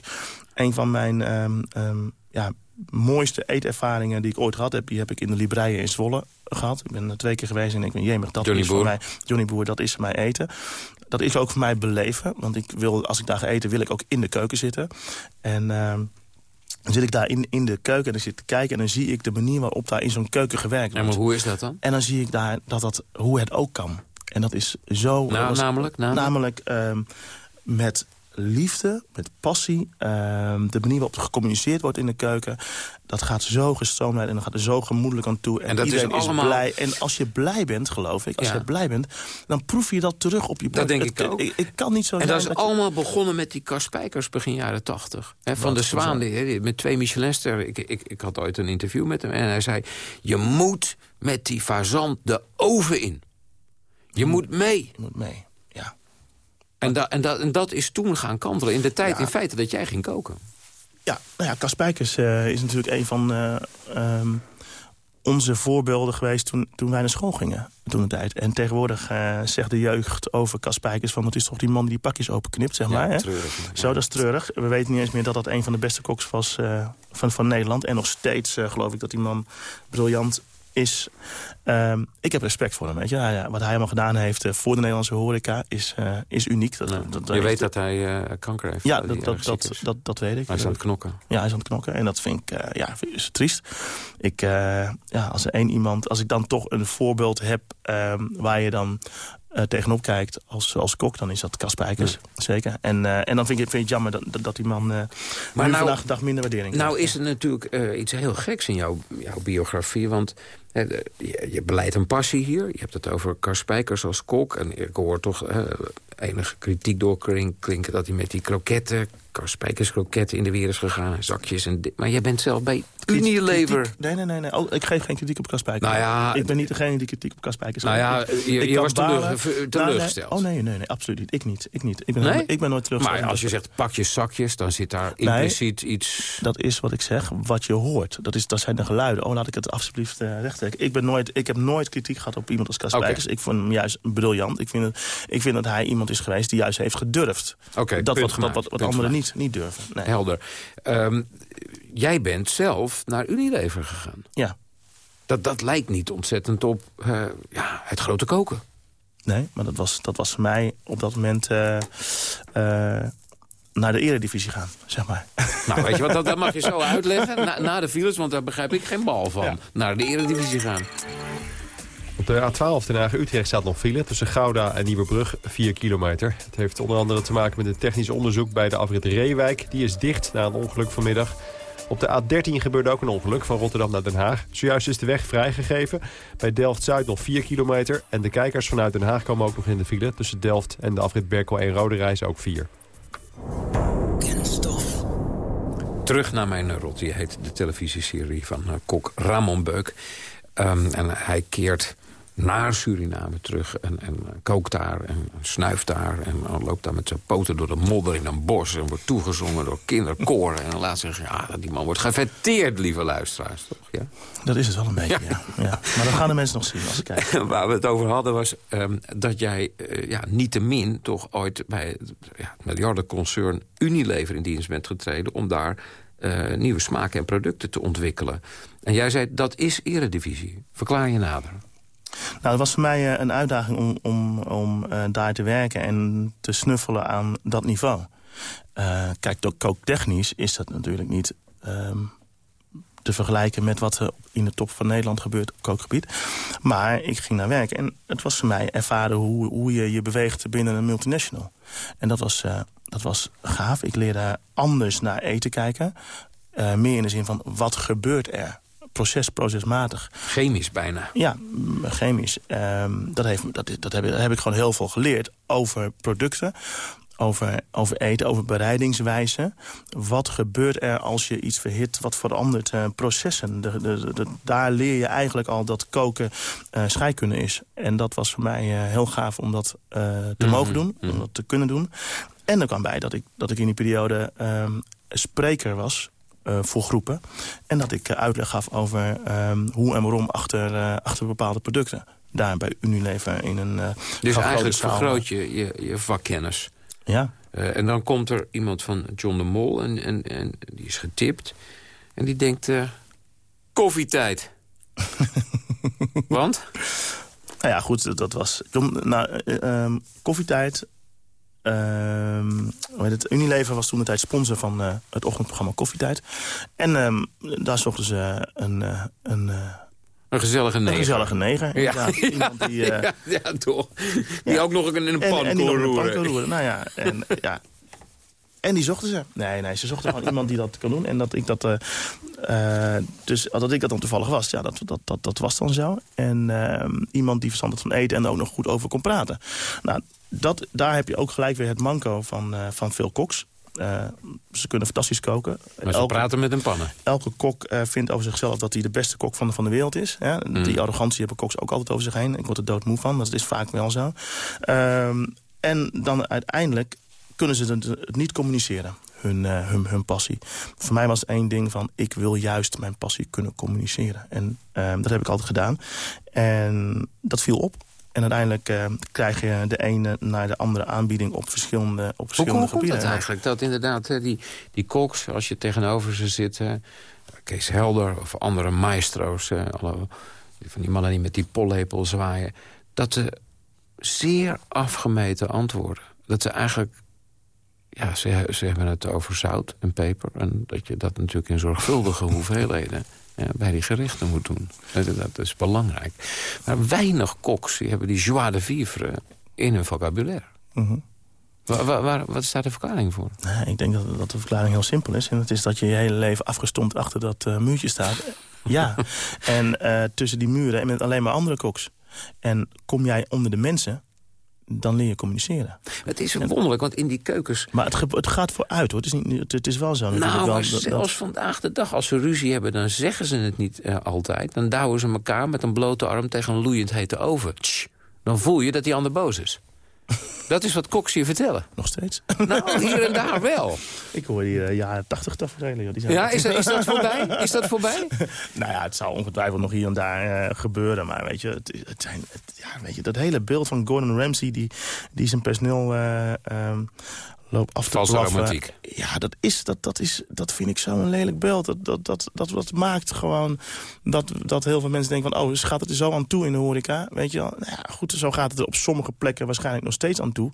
een van mijn ehm, ehm, ja, mooiste eetervaringen die ik ooit gehad heb... die heb ik in de Libreien in Zwolle gehad. Ik ben er twee keer geweest en ik ben jemig, dat Johnny is Boer. voor mij... Johnny Boer, dat is voor mij eten. dat is ook voor mij beleven. Want ik wil, als ik daar ga eten, wil ik ook in de keuken zitten. En... ehm, dan zit ik daar in, in de keuken en dan zit ik te kijken... en dan zie ik de manier waarop daar in zo'n keuken gewerkt En wordt. maar hoe is dat dan? En dan zie ik daar dat dat, hoe het ook kan. En dat is zo... Nou? Namelijk? namelijk ehm, met liefde, met passie. ehm, de manier waarop er gecommuniceerd wordt in de keuken. Dat gaat zo gestroomlijnd en dan gaat er zo gemoedelijk aan toe. En, dat iedereen is, allemaal- blij. En als je blij bent, geloof ik, als Ja. je blij bent... dan proef je dat terug op je bord. denk Het- ik ook. Ik, ik kan niet zo En dat is allemaal begonnen met die Kaspijkers begin jaren tachtig. Van de Zwaan, die- met twee Michelinsterren. Ik, ik, ik had ooit een interview met hem en hij zei... je moet met die fazant de oven in. Je moet mee. Je moet mee. En, da, en, dat en dat is toen gaan kantelen. In de tijd in feite dat jij ging koken. Ja, nou ja, Cas Spijkers eh, is natuurlijk een van eh, ehm, onze voorbeelden geweest toen, toen wij naar school gingen. Toen de tijd. En tegenwoordig eh, zegt de jeugd over Cas Spijkers... van het is toch die man die die pakjes openknipt, zeg maar. hè? treurig. Zo, dat is treurig. We weten niet eens meer dat dat een van de beste koks was van, van Nederland. En nog steeds geloof ik dat die man briljant is. Ehm, ik heb respect voor hem, weet je. Hij- wat hij allemaal gedaan heeft eh, voor de Nederlandse horeca is, eh, is uniek. Dat, dat, dat je weet dat hij eh, kanker heeft. Ja, dat, dat, dat, dat, dat weet ik. Hij is aan het knokken. Ja, hij is aan het knokken. En dat vind ik, eh, ja, is triest. Ik, eh, ja, als er één iemand, als ik dan toch een voorbeeld heb ehm, waar je dan eh, tegenop kijkt als, als kok, dan is dat Cas Spijkers. Zeker. En, eh, en dan vind ik, vind ik het jammer dat, dat, die man eh maar nu nou- vandaag de dag minder waardering Nou is er natuurlijk iets heel geks in jouw, jouw biografie. Want je, je beleidt een passie hier. Je hebt het over Kar Spijkers als kok. En ik hoor toch enige kritiek doorklinken... dat hij met die kroketten, Kar Spijkers kroketten in de weer is gegaan. Zakjes en dit. Maar jij bent zelf bij Unilever. Kritiek- Nee, nee, nee. nee. Oh, ik geef geen kritiek op Cas Spijkers. Nou ja, ik ben niet degene die kritiek op Cas Spijkers Nou ja, je- was Nou, teleurgesteld. nee. Oh nee, nee, nee, absoluut niet. Ik niet. Ik niet. Ik ben, Nee? ik ben nooit teleurgesteld. Maar als je zegt pakjes, zakjes, dan zit daar impliciet iets... Dat is wat ik zeg, wat je hoort. Dat, is, dat zijn de geluiden. Oh, laat ik het alsjeblieft uh, rechttrekken. Ik, ben nooit, ik heb nooit kritiek gehad op iemand als Cas Oké. Spijkers. Ik vond hem juist briljant. Ik vind, het, ik vind dat hij iemand is geweest die juist heeft gedurfd. Oké, dat wat, wat, wat, anderen niet, niet durven. Nee. Helder. Ehm, jij bent zelf naar Unilever gegaan. Ja. Dat, dat lijkt niet ontzettend op eh, ja, het grote koken. Nee, maar dat was, dat was voor mij op dat moment eh, eh, naar de eredivisie gaan, zeg maar. Nou, weet je wat, dat, dat mag je zo [LAUGHS] uitleggen na, na de files, want daar begrijp ik geen bal van. Ja. Naar de eredivisie gaan. Op de A12 Den Haag-Utrecht staat nog file tussen Gouda en Nieuwebrug, 4 kilometer. Het heeft onder andere te maken met een technisch onderzoek bij de afrit Reewijk. Die is dicht na een ongeluk vanmiddag. Op de A13 gebeurde ook een ongeluk van Rotterdam naar Den Haag. Zojuist is de weg vrijgegeven. Bij Delft-Zuid nog 4 kilometer. En de kijkers vanuit Den Haag komen ook nog in de file. Tussen Delft en de afrit Berkel en Rode Reis ook 4. Kenstof. Terug naar mijn rot. Die heet de televisieserie van eh, kok Ramon Beuk. Ehm, en hij keert naar Suriname terug en, en eh, kookt daar en snuift daar... en dan loopt daar met zijn poten door de modder in een bos... en wordt toegezongen door kinderkoren. En dan laat zich, ja, die man wordt gefeteerd, lieve luisteraars, toch? Ja? Dat is het wel een beetje, ja. ja. Maar dat gaan de mensen nog zien als ze kijken. [LAUGHS] Waar we het over hadden was ehm, dat jij eh, ja, niettemin toch ooit bij het ja, het miljardenconcern Unilever in dienst bent getreden... om daar eh, nieuwe smaken en producten te ontwikkelen. En jij zei, dat is eredivisie. Verklaar je nader. Nou, het was voor mij eh, een uitdaging om, om, om eh, daar te werken en te snuffelen aan dat niveau. Eh, kijk, ook kooktechnisch is dat natuurlijk niet ehm, te vergelijken met wat er in de top van Nederland gebeurt op kookgebied. Maar ik ging naar werk en het was voor mij ervaren hoe, hoe je je beweegt binnen een multinational. En dat was, dat was gaaf. Ik leerde anders naar eten kijken. Meer in de zin van, wat gebeurt er? Proces, procesmatig. Chemisch bijna. Ja, chemisch. Ehm, dat, heeft, dat, is- dat heb, daar heb ik gewoon heel veel geleerd over producten. Over, over eten, over bereidingswijze. Wat gebeurt er als je iets verhit? Wat verandert eh, processen? De, de, de- daar leer je eigenlijk al dat koken eh scheikunde is. En dat was voor mij eh, heel gaaf om dat te Mhm, mogen doen. Om dat te kunnen doen. En er kwam bij dat ik, dat ik in die periode ehm, spreker was voor groepen. En dat ik eh, uitleg gaf over ehm, hoe en waarom achter, eh, achter bepaalde producten. Daar bij Unilever in een eh, Dus eigenlijk zaal. vergroot je je, je vakkennis. Ja, Eh, en dan komt er iemand van John de Mol en, en, en die is getipt. En die denkt, eh, koffietijd. [LAUGHS] Want? nou ja, goed, dat was... Nou, eh, ehm, koffietijd het, Unilever was toen de tijd sponsor van eh, het ochtendprogramma Koffietijd. En ehm, daar zochten ze een... eh, een eh, Een gezellige neger. Een gezellige neger. Ja, inderdaad. [LAUGHS] Iemand die, eh, ja, ja, toch. Die ook nog in een en, pan en kon roeren. Nou ja, en, [LAUGHS] ja. En die zochten ze. Nee, nee, ze zochten gewoon iemand die dat kan doen. En dat ik dat... eh, eh, dus dat ik dat dan toevallig was, ja, dat, dat, dat, dat was dan zo. En ehm, iemand die verstand had van eten en er ook nog goed over kon praten. Nou, dat, daar heb je ook gelijk weer het manco van, eh, van veel koks. Eh, ze kunnen fantastisch koken. Maar ze Elke- praten met een pannen. Elke kok eh, vindt over zichzelf dat hij de beste kok van de, van de wereld is. Ja? Mm. Die arrogantie hebben koks ook altijd over zich heen. Ik word er doodmoe van, dat is vaak wel zo. Ehm, en dan uiteindelijk kunnen ze het, niet communiceren. Hun, eh, hun, hun passie. Voor mij was het één ding van... ik wil juist mijn passie kunnen communiceren. En ehm, dat heb ik altijd gedaan. En dat viel op. En uiteindelijk eh, krijg je de ene naar de andere aanbieding op verschillende, op Hoe, verschillende hoe komt gebieden. dat eigenlijk? Dat inderdaad, hè, die, die koks, als je tegenover ze zit... Kees Helder of andere maestro's... alle, van die mannen die met die pollepel zwaaien... dat ze zeer afgemeten antwoorden. Dat ze eigenlijk... Ja, ze, ze hebben het over zout en peper. En dat je dat natuurlijk in zorgvuldige [LAUGHS] hoeveelheden... ja, bij die gerechten moet doen. Dat, dat is belangrijk. Maar weinig koks die hebben die joie de vivre in hun vocabulaire. Mhm. Waar, waar- waar- wat is daar de verklaring voor? Nee, ik denk dat, dat de verklaring heel simpel is. En dat is dat je je hele leven afgestompt achter dat eh, muurtje staat. [LAUGHS] ja. En eh, tussen die muren en met alleen maar andere koks. En kom jij onder de mensen, dan leer je communiceren. Het is wonderlijk, want in die keukens... Maar het, het gaat vooruit, hoor. Het is, niet, het, is wel zo. Nou, wel, dat- zelfs vandaag de dag, als ze ruzie hebben... dan zeggen ze het niet eh, altijd. Dan douwen ze elkaar met een blote arm tegen een loeiend hete oven. Dan voel je dat die ander boos is. Dat is wat koks je vertellen. Nog steeds? Nou, hier en daar wel. Ik hoor die eh, jaren tachtig tafereelen. Ja, is dat, is dat voorbij? Is dat voorbij? [LAUGHS] nou ja, het zou ongetwijfeld nog hier en daar eh, gebeuren. Maar weet je, het zijn, het- ja, weet je, dat hele beeld van Gordon Ramsay... die, die zijn personeel eh, ehm, loopt af te Valse romantiek. Ja, dat, is, dat, dat, is, dat vind ik zo'n lelijk beeld. Dat, dat, dat, dat, dat maakt gewoon dat, dat heel veel mensen denken van... oh, dus gaat het er zo aan toe in de horeca? Weet je wel? Nou ja, goed, zo gaat het er op sommige plekken waarschijnlijk nog steeds aan toe.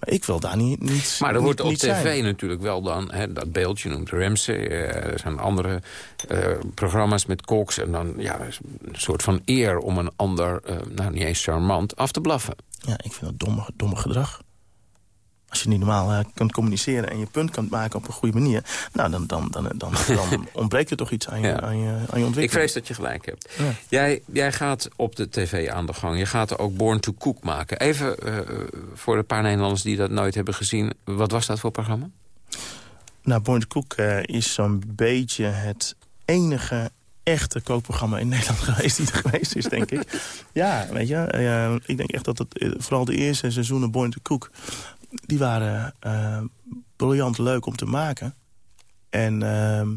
Maar ik wil daar niet, niet Maar er wordt op tv zijn. natuurlijk wel dan... Hè, dat beeldje noemt Ramsey. eh, er zijn andere eh, programma's met koks. En dan ja, een soort van eer om een ander, eh, nou niet eens charmant, af te blaffen. Ja, ik vind dat domme, domme gedrag. Als je niet normaal eh, kunt communiceren en je punt kunt maken op een goede manier... nou, dan, dan, dan, dan, dan [LAUGHS] ontbreekt er toch iets aan je, Ja. aan je, aan je ontwikkeling. Ik vrees dat je gelijk hebt. Ja. Jij, jij gaat op de tv aan de gang. Je gaat er ook Born to Cook maken. Even eh, voor de paar Nederlanders die dat nooit hebben gezien. Wat was dat voor programma? Nou, Born to Cook eh, is zo'n beetje het enige echte kookprogramma in [LAUGHS] Nederland geweest die er geweest is, denk ik. [LAUGHS] Ja, weet je, ik denk echt dat het, vooral de eerste seizoenen Born to Cook... die waren eh, briljant leuk om te maken. En ehm,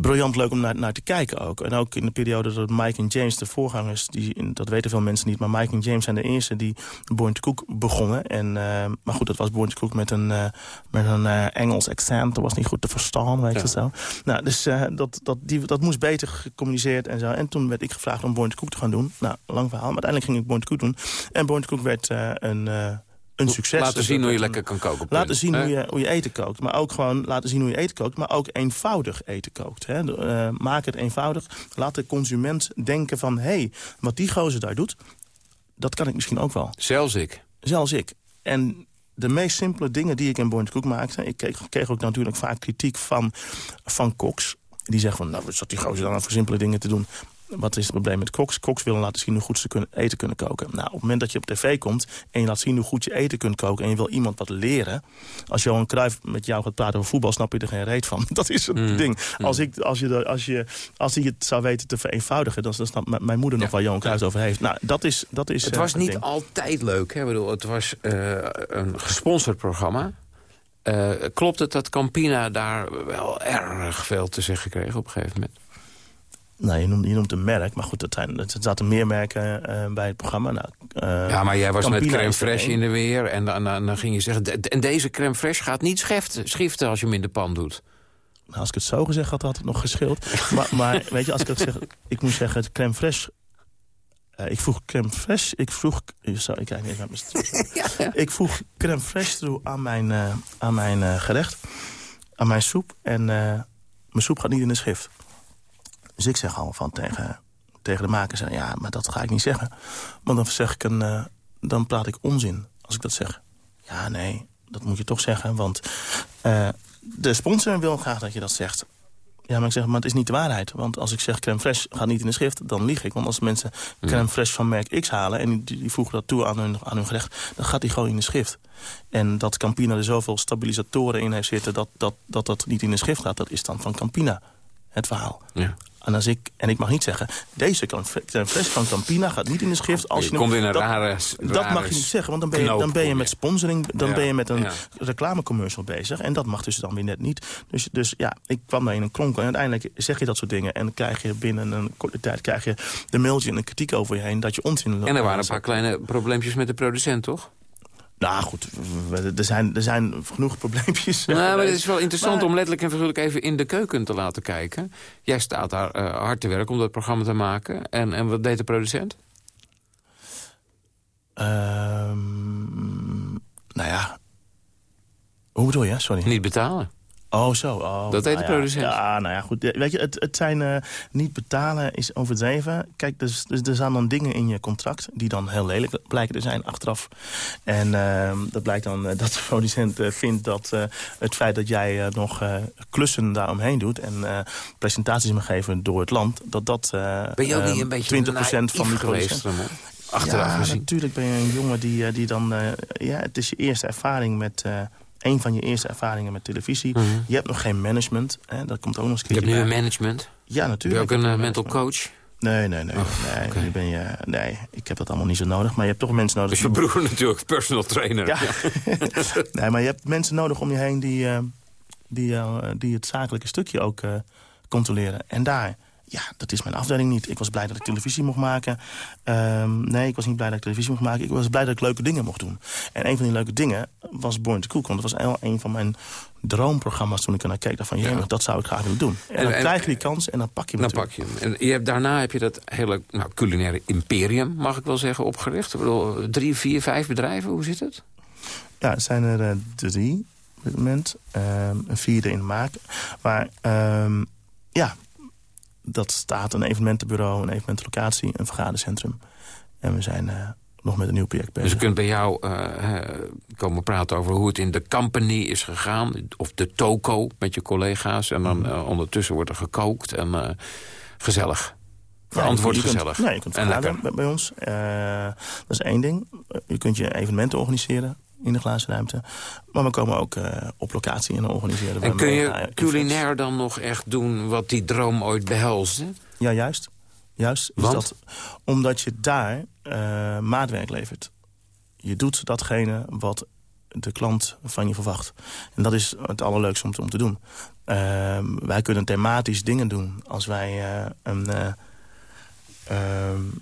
briljant leuk om naar, naar te kijken ook. En ook in de periode dat Mike en James, de voorgangers... Die, dat weten veel mensen niet, maar Mike en James zijn de eerste... die Born to Cook begonnen. En, eh, maar goed, dat was Born to Cook met een, eh, met een eh, Engels accent. Dat was niet goed te verstaan, weet je Ja. zo. Nou, dus dat, dat, die, dat moest beter gecommuniceerd en zo. En toen werd ik gevraagd om Born to Cook te gaan doen. Nou, lang verhaal, maar uiteindelijk ging ik Born to Cook doen. En Born to Cook werd een, een succes. Laten zien hoe je lekker kan koken. Laten punt. zien hoe je, hoe je eten kookt. Maar ook gewoon laten zien hoe je eten kookt. Maar ook eenvoudig eten kookt. Hè. De, eh, maak het eenvoudig. Laat de consument denken van... hé, hey, wat die gozer daar doet, dat kan ik misschien ook wel. Zelfs ik. Zelfs ik. En de meest simpele dingen die ik in Born to Cook maakte... ik kreeg, kreeg ook natuurlijk vaak kritiek van, van koks. Die zeggen van, nou, wat zat die gozer dan voor simpele dingen te doen? Wat is het probleem met koks? Koks willen laten zien hoe goed ze kunnen, eten kunnen koken. Nou, op het moment dat je op tv komt en je laat zien hoe goed je eten kunt koken... en je wil iemand wat leren... als Johan Cruijff met jou gaat praten over voetbal, snap je er geen reet van. [LAUGHS] Dat is het Mm. ding. Als, ik, als, je, als, je, als hij het zou weten te vereenvoudigen... dan, dan snapt m- mijn moeder nog Ja. waar Johan Cruijff over heeft. Nou, dat is, dat is Het eh, was niet ding. altijd leuk. Hè? Ik bedoel, het was eh, een gesponsord programma. Eh, klopt het dat Campina daar wel erg veel te zeggen kreeg op een gegeven moment? Nou, je noemt, je noemt een merk, maar goed, er, zijn, er zaten meer merken eh, bij het programma. Nou, eh, ja, maar jij was met crème fraîche in de weer. En dan, dan, dan ging je zeggen, "De- en deze crème fraîche gaat niet scheften, schiften als je hem in de pan doet. Nou, als ik het zo gezegd had, had het nog geschild. [LAUGHS] maar, maar weet je, als ik het zeg, ik moet zeggen, het crème fraîche Eh, ik vroeg crème fraîche. Ik vroeg... Sorry, ik kijk even naar mijn [LAUGHS] Ik vroeg crème fraîche toe aan mijn, aan mijn gerecht. Aan mijn soep. En mijn soep gaat niet in de schrift. Dus ik zeg al van tegen, tegen de maker... Zeg, ja, maar dat ga ik niet zeggen. Want dan, zeg ik een, eh, dan praat ik onzin als ik dat zeg. Ja, nee, dat moet je toch zeggen. Want eh, de sponsor wil graag dat je dat zegt. Ja, maar ik zeg, maar het is niet de waarheid. Want als ik zeg crème fraîche gaat niet in de schrift, dan lieg ik. Want als mensen crème fraîche van merk X halen... en die, die voegen dat toe aan hun, aan hun gerecht, dan gaat die gewoon in de schrift. En dat Campina er zoveel stabilisatoren in heeft zitten... dat dat, dat, dat niet in de schrift gaat, dat is dan van Campina, het verhaal. Ja. En, als ik, en ik mag niet zeggen, deze fraîche van Campina gaat niet in de schrift. Als Je je, komt in een dat, rare, dat mag je niet zeggen, want dan ben je, dan ben je met sponsoring... dan Ja, ben je met een ja. reclamecommercial bezig. En dat mag dus dan weer net niet. Dus, dus ja, ik kwam daar in een kronkel. En uiteindelijk zeg je dat soort dingen. En dan krijg je binnen een korte tijd krijg je de mailtje en de kritiek over je heen... dat je onzin... En er waren een paar kleine probleempjes met de producent, toch? Nou goed, er zijn, er zijn genoeg probleempjes. Nou, maar het is wel [LAUGHS] interessant Maar- om letterlijk en figuurlijk even in de keuken te laten kijken. Jij staat daar eh, hard te werk om dat programma te maken. En, en wat deed de producent? Ehm, nou ja. Hoe bedoel je? Sorry. Niet betalen. Oh, zo. Oh, Dat deed nou de ja. producent. Ja, nou ja, goed. Weet je, het, het zijn eh, niet betalen is overdreven. Kijk, dus, dus er staan dan dingen in je contract... die dan heel lelijk blijken te zijn achteraf. En ehm, dat blijkt dan eh, [LAUGHS] dat de producent eh, vindt dat het feit dat jij nog klussen daaromheen doet... en presentaties mag geven door het land... dat dat Ben je ook niet ehm, een beetje 20% van die geweest? Achteraf ja, gezien. natuurlijk ben je een jongen die, die dan... ja, het is je eerste ervaring met... een van je eerste ervaringen met televisie. Mhm. Je hebt nog geen management. Hè, dat komt ook nog eens een Je hebt nu een management. Ja, Ben je natuurlijk. ook een eh, mental coach? Nee, nee, nee. nee, oké. nu ben je, nee, ik heb dat allemaal niet zo nodig. Maar je hebt toch mensen nodig... Dus je broer [LAUGHS] natuurlijk, personal trainer. Ja. [LAUGHS] nee, maar je hebt mensen nodig om je heen die, eh, die, eh, die het zakelijke stukje ook controleren. En daar, ja, dat is mijn afdeling niet. Ik was blij dat ik televisie mocht maken. Ehm, nee, ik was niet blij dat ik televisie mocht maken. Ik was blij dat ik leuke dingen mocht doen. En een van die leuke dingen was Born to Cook. Want dat was wel een van mijn droomprogramma's toen ik er naar keek. van, jee, dat zou ik graag willen doen. En, En- dan en- krijg je die kans en dan pak je hem Dan pak je hem. En je hebt, daarna heb je dat hele nou, culinaire imperium, mag ik wel zeggen, opgericht. Ik bedoel, drie, vier, vijf bedrijven, hoe zit het? Ja, het zijn er eh, drie op dit moment. Ehm, een vierde in de maak. Maar ehm, ja, dat staat een evenementenbureau, een evenementenlocatie, een vergadercentrum. En we zijn eh, nog met een nieuw project Dus bezig. je kunt bij jou eh, komen praten over hoe het in de company is gegaan. Of de toko met je collega's. En dan eh, ondertussen wordt er gekookt en gezellig. Verantwoord Ja, je kunt- gezellig. Ja, je kunt en vergaderen lekker. bij, bij ons. Dat is één ding. Je kunt je evenementen organiseren in de glazen ruimte. Maar we komen ook eh, op locatie en organiseren. we En kun je culinair dan nog echt doen wat die droom ooit behelsde? Ja, juist. Juist is dat omdat je daar eh, maatwerk levert. Je doet datgene wat de klant van je verwacht. En dat is het allerleukste om te, om te doen. Ehm, wij kunnen thematisch dingen doen. Als wij eh, een,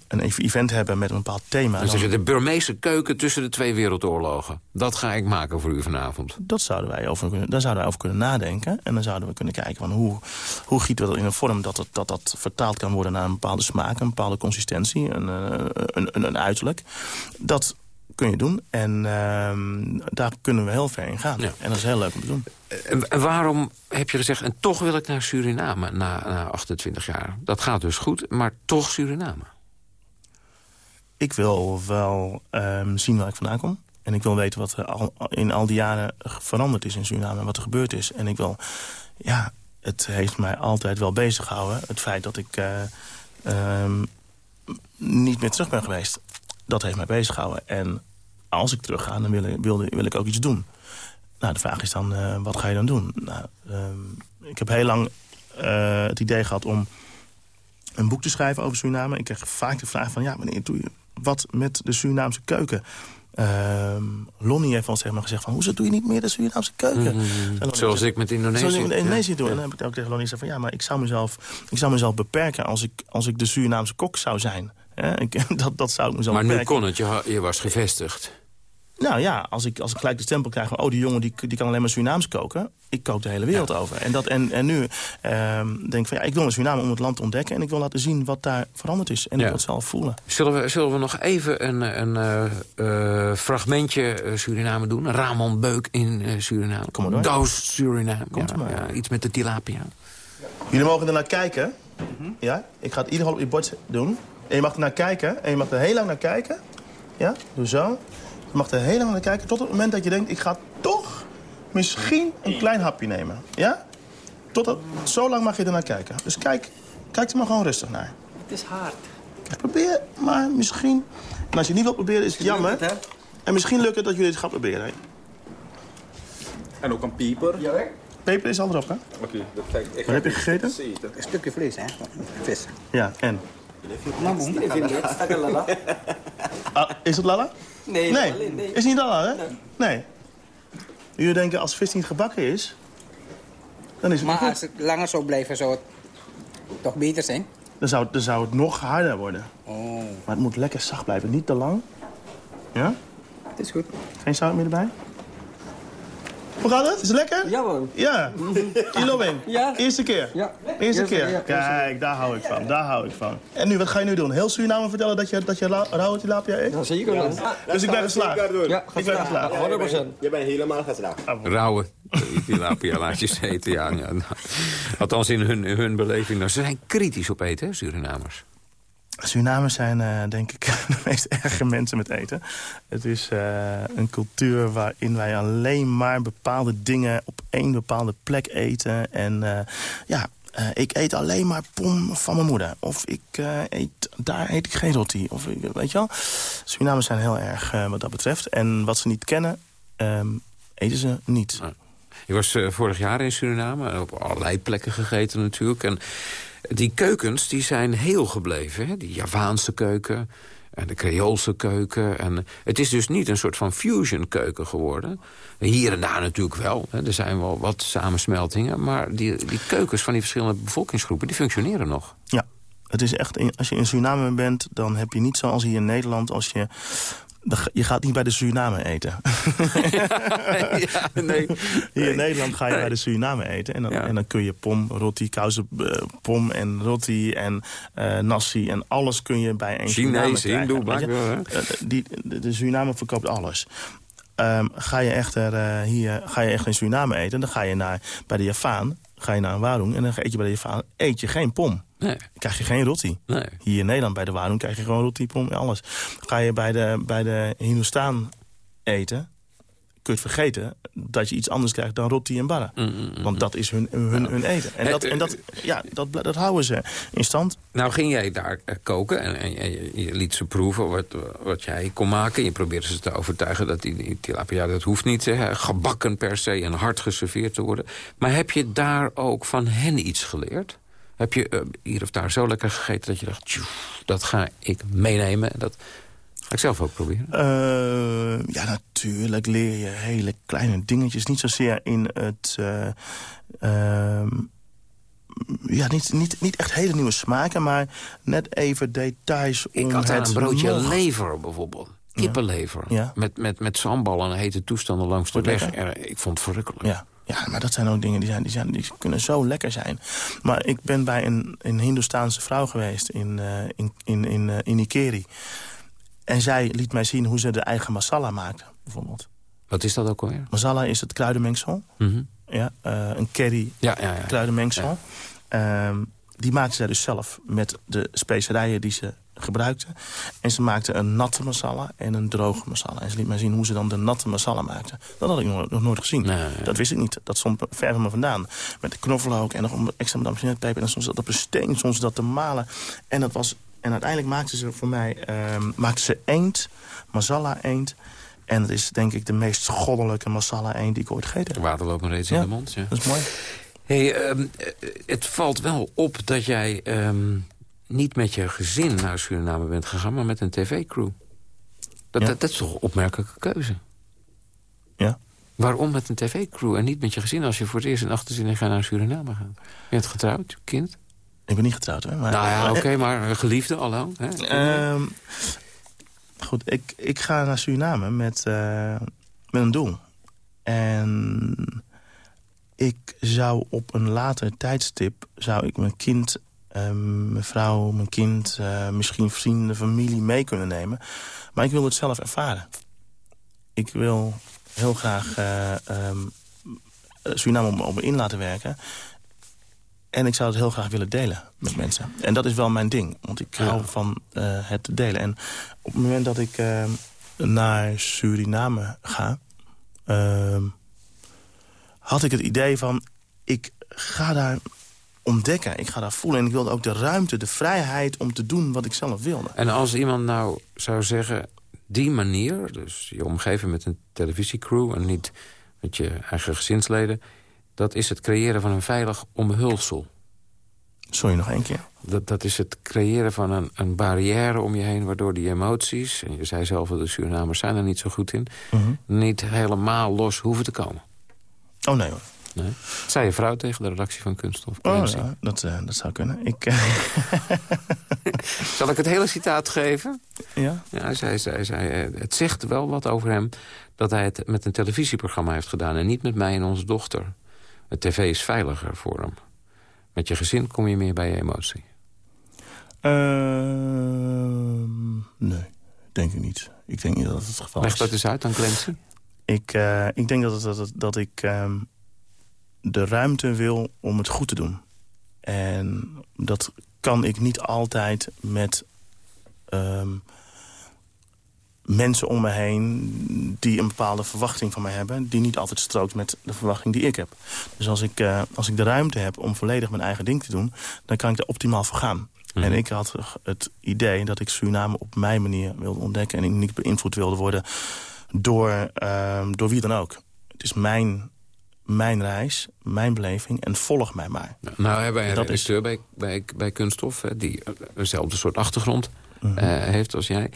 een ev- event hebben met een bepaald thema... Zeg dan- je de Burmeese keuken tussen de twee wereldoorlogen. Dat ga ik maken voor u vanavond. Dat zouden wij over kunnen, daar zouden wij over kunnen nadenken. En dan zouden we kunnen kijken van hoe, hoe gieten we dat in een vorm... Dat, het, dat dat vertaald kan worden naar een bepaalde smaak, een bepaalde consistentie, een, eh, een, een, een uiterlijk. Dat kun je doen en ehm, daar kunnen we heel ver in gaan. Ja. En dat is heel leuk om te doen. En en waarom heb je gezegd, en toch wil ik naar Suriname na, na 28 jaar? Dat gaat dus goed, maar toch Suriname. Ik wil wel ehm, zien waar ik vandaan kom. En ik wil weten wat er al, in al die jaren veranderd is in Suriname. En wat er gebeurd is. En ik wil... Ja, het heeft mij altijd wel bezig gehouden. Het feit dat ik eh, ehm, niet meer terug ben geweest. Dat heeft mij bezig gehouden. En als ik terug ga, dan wil, ik- wilde, wil ik ook iets doen. Nou, de vraag is dan, eh, wat ga je dan doen? Nou, ehm, ik heb heel lang eh, het idee gehad om een boek te schrijven over Suriname. Ik krijg vaak de vraag van, ja, wanneer doe je wat met de Surinaamse keuken? Ehm Lonnie heeft al zeg maar, gezegd van, hoezo doe je niet meer de Surinaamse keuken? Mhm. Zoals ik met Indonesië. Zoals ik met Indonesië Ja. doe. En dan heb ik ook tegen Lonnie gezegd van, ja, maar ik zou mezelf, ik zou mezelf beperken als ik, als ik de Surinaamse kok zou zijn. Ik, [LAUGHS] dat, dat zou ik mezelf Maar nu kon het, je, was gevestigd. Nou ja, als ik, als ik gelijk de stempel krijg van... oh, die jongen die, die kan alleen maar Surinaams koken. Ik kook de hele wereld over. En, dat, en, en nu ehm, denk ik van ja, ik wil naar Suriname om het land te ontdekken... en ik wil laten zien wat daar veranderd is. En ik Ja. wil het zelf voelen. Zullen we, zullen we nog even een, een eh, eh, fragmentje eh, Suriname doen? Ramon Beuk in Suriname. Kom maar door. Ghost Suriname. Komt ja, maar. ja, iets met de tilapia. Jullie mogen er naar kijken. Ja? Ik ga het in ieder geval op je bord doen. En je mag er naar kijken. En je mag er heel lang naar kijken. Ja? Doe zo. Je mag er heel lang naar kijken tot het moment dat je denkt... ik ga toch misschien een klein hapje nemen. Ja? Tot het, zo lang mag je er naar kijken. Dus kijk, kijk er maar gewoon rustig naar. Het is hard. Probeer maar misschien... En als je het niet wilt proberen is het jammer. Het, hè? En misschien lukt het dat jullie het gaan proberen. En ook een pieper. Ja, Peper is al erop, hè? Oké, dat ik... ik Wat heb je gegeten? Een stukje vlees, hè? Vis. Ja, en? Lamon. [LAUGHS] Ah, is het lala? Nee, Nee, alleen nee. is niet lala, hè? Nee. Jullie denken als vis niet gebakken is, dan is het Maar als het langer zou blijven, zou het toch beter zijn? Dan zou, dan zou het nog harder worden. Oh, Maar het moet lekker zacht blijven, niet te lang. Ja? het is goed. Geen zout meer erbij? Hoe gaat het? Is het lekker? Ja, man. Ja. Ilobing. [LAUGHS] Ja. Eerste keer? Ja. Eerste Eerste keer? keer, ja. Kijk, daar hou ik van. Daar hou ik van. En nu, wat ga je nu doen? Heel Suriname vertellen dat je, dat je ra- rauwe tilapia eet? Ja, zeker man. Dus ik ben geslaagd. Ja, Ik ben geslaagd. 100%. Je bent helemaal geslaagd. Rauwe eh, tilapia laat je eten, ja. ja nou. [LAUGHS] Althans in hun, hun beleving. Nou, ze zijn kritisch op eten, hè, Surinamers. Surinamers zijn, eh, denk ik, [LAUGHS] de meest erge mensen met eten. Het is eh, een cultuur waarin wij alleen maar bepaalde dingen op één bepaalde plek eten. En eh, ja, ik eet alleen maar pom van mijn moeder. Of ik eet, daar eet ik geen roti. Of ik, weet je wel. Surinamers zijn heel erg wat dat betreft. En wat ze niet kennen, ehm, eten ze niet. Je was vorig jaar in Suriname, op allerlei plekken gegeten natuurlijk. En die keukens die zijn heel gebleven. Hè? Die Javaanse keuken en de Creoolse keuken. En het is dus niet een soort van fusion keuken geworden. Hier en daar natuurlijk wel. Hè? Er zijn wel wat samensmeltingen. Maar die, die keukens van die verschillende bevolkingsgroepen... die functioneren nog. Ja, het is echt, als je in Suriname bent, dan heb je niet zoals hier in Nederland... als je, je gaat niet bij de Suriname eten. [LAUGHS] ja, nee. Hier in Nederland ga je bij de Suriname eten. En dan, Ja. en dan kun je pom, roti, kousen, eh, pom en roti en eh nasi en alles kun je bij een Suriname Chinees, krijgen. Hindoe, wel? Eh, die, de, de Suriname verkoopt alles. Ehm, ga, je echter, hier, ga je echt in Suriname eten, dan ga je naar, bij de Javaan, ga je naar een Warung en dan eet je bij de Javaan, eet je geen pom. Nee, Dan krijg je geen roti. nee. Hier in Nederland bij de Warung krijg je gewoon roti, pom en alles. Ga je bij de, bij de Hindustaan eten, kun je het vergeten dat je iets anders krijgt dan roti en barra. Mm, Want dat is hun, hun, hun eten. En, Eh, dat, en dat, ja, dat, dat houden ze in stand. Nou ging jij daar eh, koken en, en, en je, liet ze proeven wat, wat jij kon maken. Je probeerde ze te overtuigen dat die, die tilapia, dat hoeft niet hè, gebakken per se en hard geserveerd te worden. Maar heb je daar ook van hen iets geleerd? Heb je eh, hier of daar zo lekker gegeten dat je dacht, "Tjoe, dat ga ik meenemen. en Dat ga ik zelf ook proberen. Eh, ja, natuurlijk leer je hele kleine dingetjes. Niet zozeer in het... eh, ehm, ja, niet, niet, niet echt hele nieuwe smaken, maar net even details Ik om had een broodje nog- lever bijvoorbeeld. Kippenlever. Ja. Met, met, met sambal en hete toestanden langs de weg. En ik vond het verrukkelijk. Ja. ja, maar dat zijn ook dingen die, zijn, die, zijn, die kunnen zo lekker zijn. Maar ik ben bij een, een Hindoestaanse vrouw geweest in, eh, in, in, in, eh, in Ikeri. En zij liet mij zien hoe ze de eigen masala maakte, bijvoorbeeld. Wat is dat ook alweer? Masala is het kruidenmengsel. Mhm. Ja, eh, een curry Ja, ja, ja. kruidenmengsel. Ehm, die maakte zij dus zelf met de specerijen die ze gebruikte. En ze maakte een natte masala en een droge masala. En ze liet mij zien hoe ze dan de natte masala maakte. Dat had ik nog, nog nooit gezien. Nee. Dat wist ik niet. Dat stond ver van me vandaan. Met de knoflook en nog extra madame peper. En dan soms dat op een steen, soms dat te malen. En, dat was, en uiteindelijk maakte ze voor mij ehm, maakte ze eend, masala eend. En dat is denk ik de meest goddelijke masala eend die ik ooit gegeten heb. Water loopt nog reeds in de mond. Ja. Dat is mooi. Hey, ehm, eh, het valt wel op dat jij ehm, niet met je gezin naar Suriname bent gegaan... maar met een tv-crew. Dat, Ja. dat, dat is toch een opmerkelijke keuze? Ja. Waarom met een tv-crew en niet met je gezin... als je voor het eerst in achterzin naar Suriname gaat? Je bent getrouwd, kind? Ik ben niet getrouwd, hè. Maar, nou ja, oké, maar geliefde al lang. Hè? Ehm, Goed, ik, ik ga naar Suriname met, eh, met een doel. En ik zou op een later tijdstip... zou ik mijn kind, eh, mijn vrouw, mijn kind... eh, misschien vrienden, familie mee kunnen nemen. Maar ik wil het zelf ervaren. Ik wil heel graag eh, ehm, Suriname op, op me in laten werken. En ik zou het heel graag willen delen met mensen. En dat is wel mijn ding, want ik hou van eh, het delen. En op het moment dat ik eh, naar Suriname ga... ehm, had ik het idee van... ik ga daar ontdekken, ik ga daar voelen. En ik wilde ook de ruimte, de vrijheid om te doen wat ik zelf wilde. En als iemand nou zou zeggen, die manier... dus je omgeven met een televisiecrew en niet met je eigen gezinsleden... dat is het creëren van een veilig omhulsel. Sorry, nog één keer. Dat, dat is het creëren van een, een barrière om je heen... waardoor die emoties, en je zei zelf dat de Surinamers zijn er niet zo goed in... Mhm. niet helemaal los hoeven te komen. Oh nee hoor. Nee. Dat zei je vrouw tegen de redactie van Kunststof. Oh, ja, dat, eh, dat zou kunnen. Ik, eh, [LAUGHS] Zal ik het hele citaat geven? ja? Ja, zij zei, zei, eh, het zegt wel wat over hem dat hij het met een televisieprogramma heeft gedaan... en niet met mij en onze dochter. Het tv is veiliger voor hem. Met je gezin kom je meer bij je emotie. Ehm, nee, denk ik niet. Ik denk niet dat het het geval Leg is. dat eens uit aan Clancy. Ik, eh, ik denk dat, het, dat, dat ik ehm, de ruimte wil om het goed te doen. En dat kan ik niet altijd met ehm, mensen om me heen... die een bepaalde verwachting van mij hebben... die niet altijd strookt met de verwachting die ik heb. Dus als ik, eh, als ik de ruimte heb om volledig mijn eigen ding te doen... dan kan ik er optimaal voor gaan. En ik had het idee dat ik Suriname op mijn manier wilde ontdekken... en ik niet beïnvloed wilde worden door, ehm, door wie dan ook. Het is mijn, mijn reis, mijn beleving en volg mij maar. Nou hebben wij een Dat is- bij, bij, bij Kunststof... hè, die eh, eenzelfde soort achtergrond Eh, heeft als jij.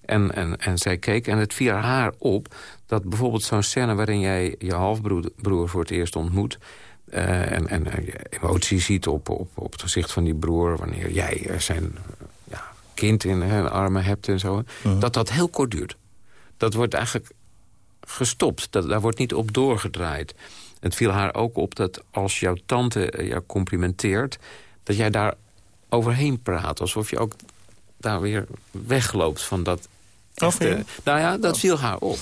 En, en, en zij keek en het viel haar op... dat bijvoorbeeld zo'n scène waarin jij je halfbroer broer voor het eerst ontmoet... eh, en, en je emotie ziet op, op, op het gezicht van die broer... wanneer jij eh, zijn ja, kind in hè, de armen hebt en zo... Mhm. dat dat heel kort duurt. Dat wordt eigenlijk gestopt. Dat, daar wordt niet op doorgedraaid. Het viel haar ook op dat als jouw tante jou complimenteert... dat jij daar overheen praat. Alsof je ook daar weer wegloopt van dat... Oh, nou ja, dat viel haar op.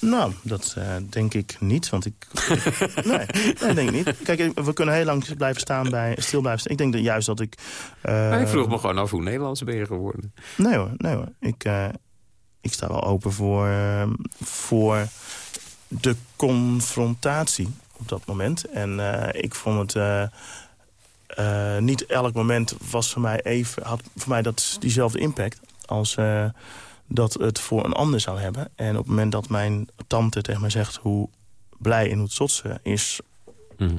Nou, dat eh, denk ik niet, want ik... [LAUGHS] nee, nee, denk ik niet. Kijk, we kunnen heel lang blijven staan bij, stil blijven staan. Ik denk dat juist dat ik... eh, Maar ik vroeg me gewoon af hoe Nederlands ben je geworden. Nee hoor, nee hoor. Ik, eh, ik sta wel open voor, eh, voor de confrontatie op dat moment. En eh, ik vond het... eh, niet elk moment was voor mij even, had voor mij dat diezelfde impact als eh, dat het voor een ander zou hebben. En op het moment dat mijn tante tegen mij zegt hoe blij en hoe trots ze is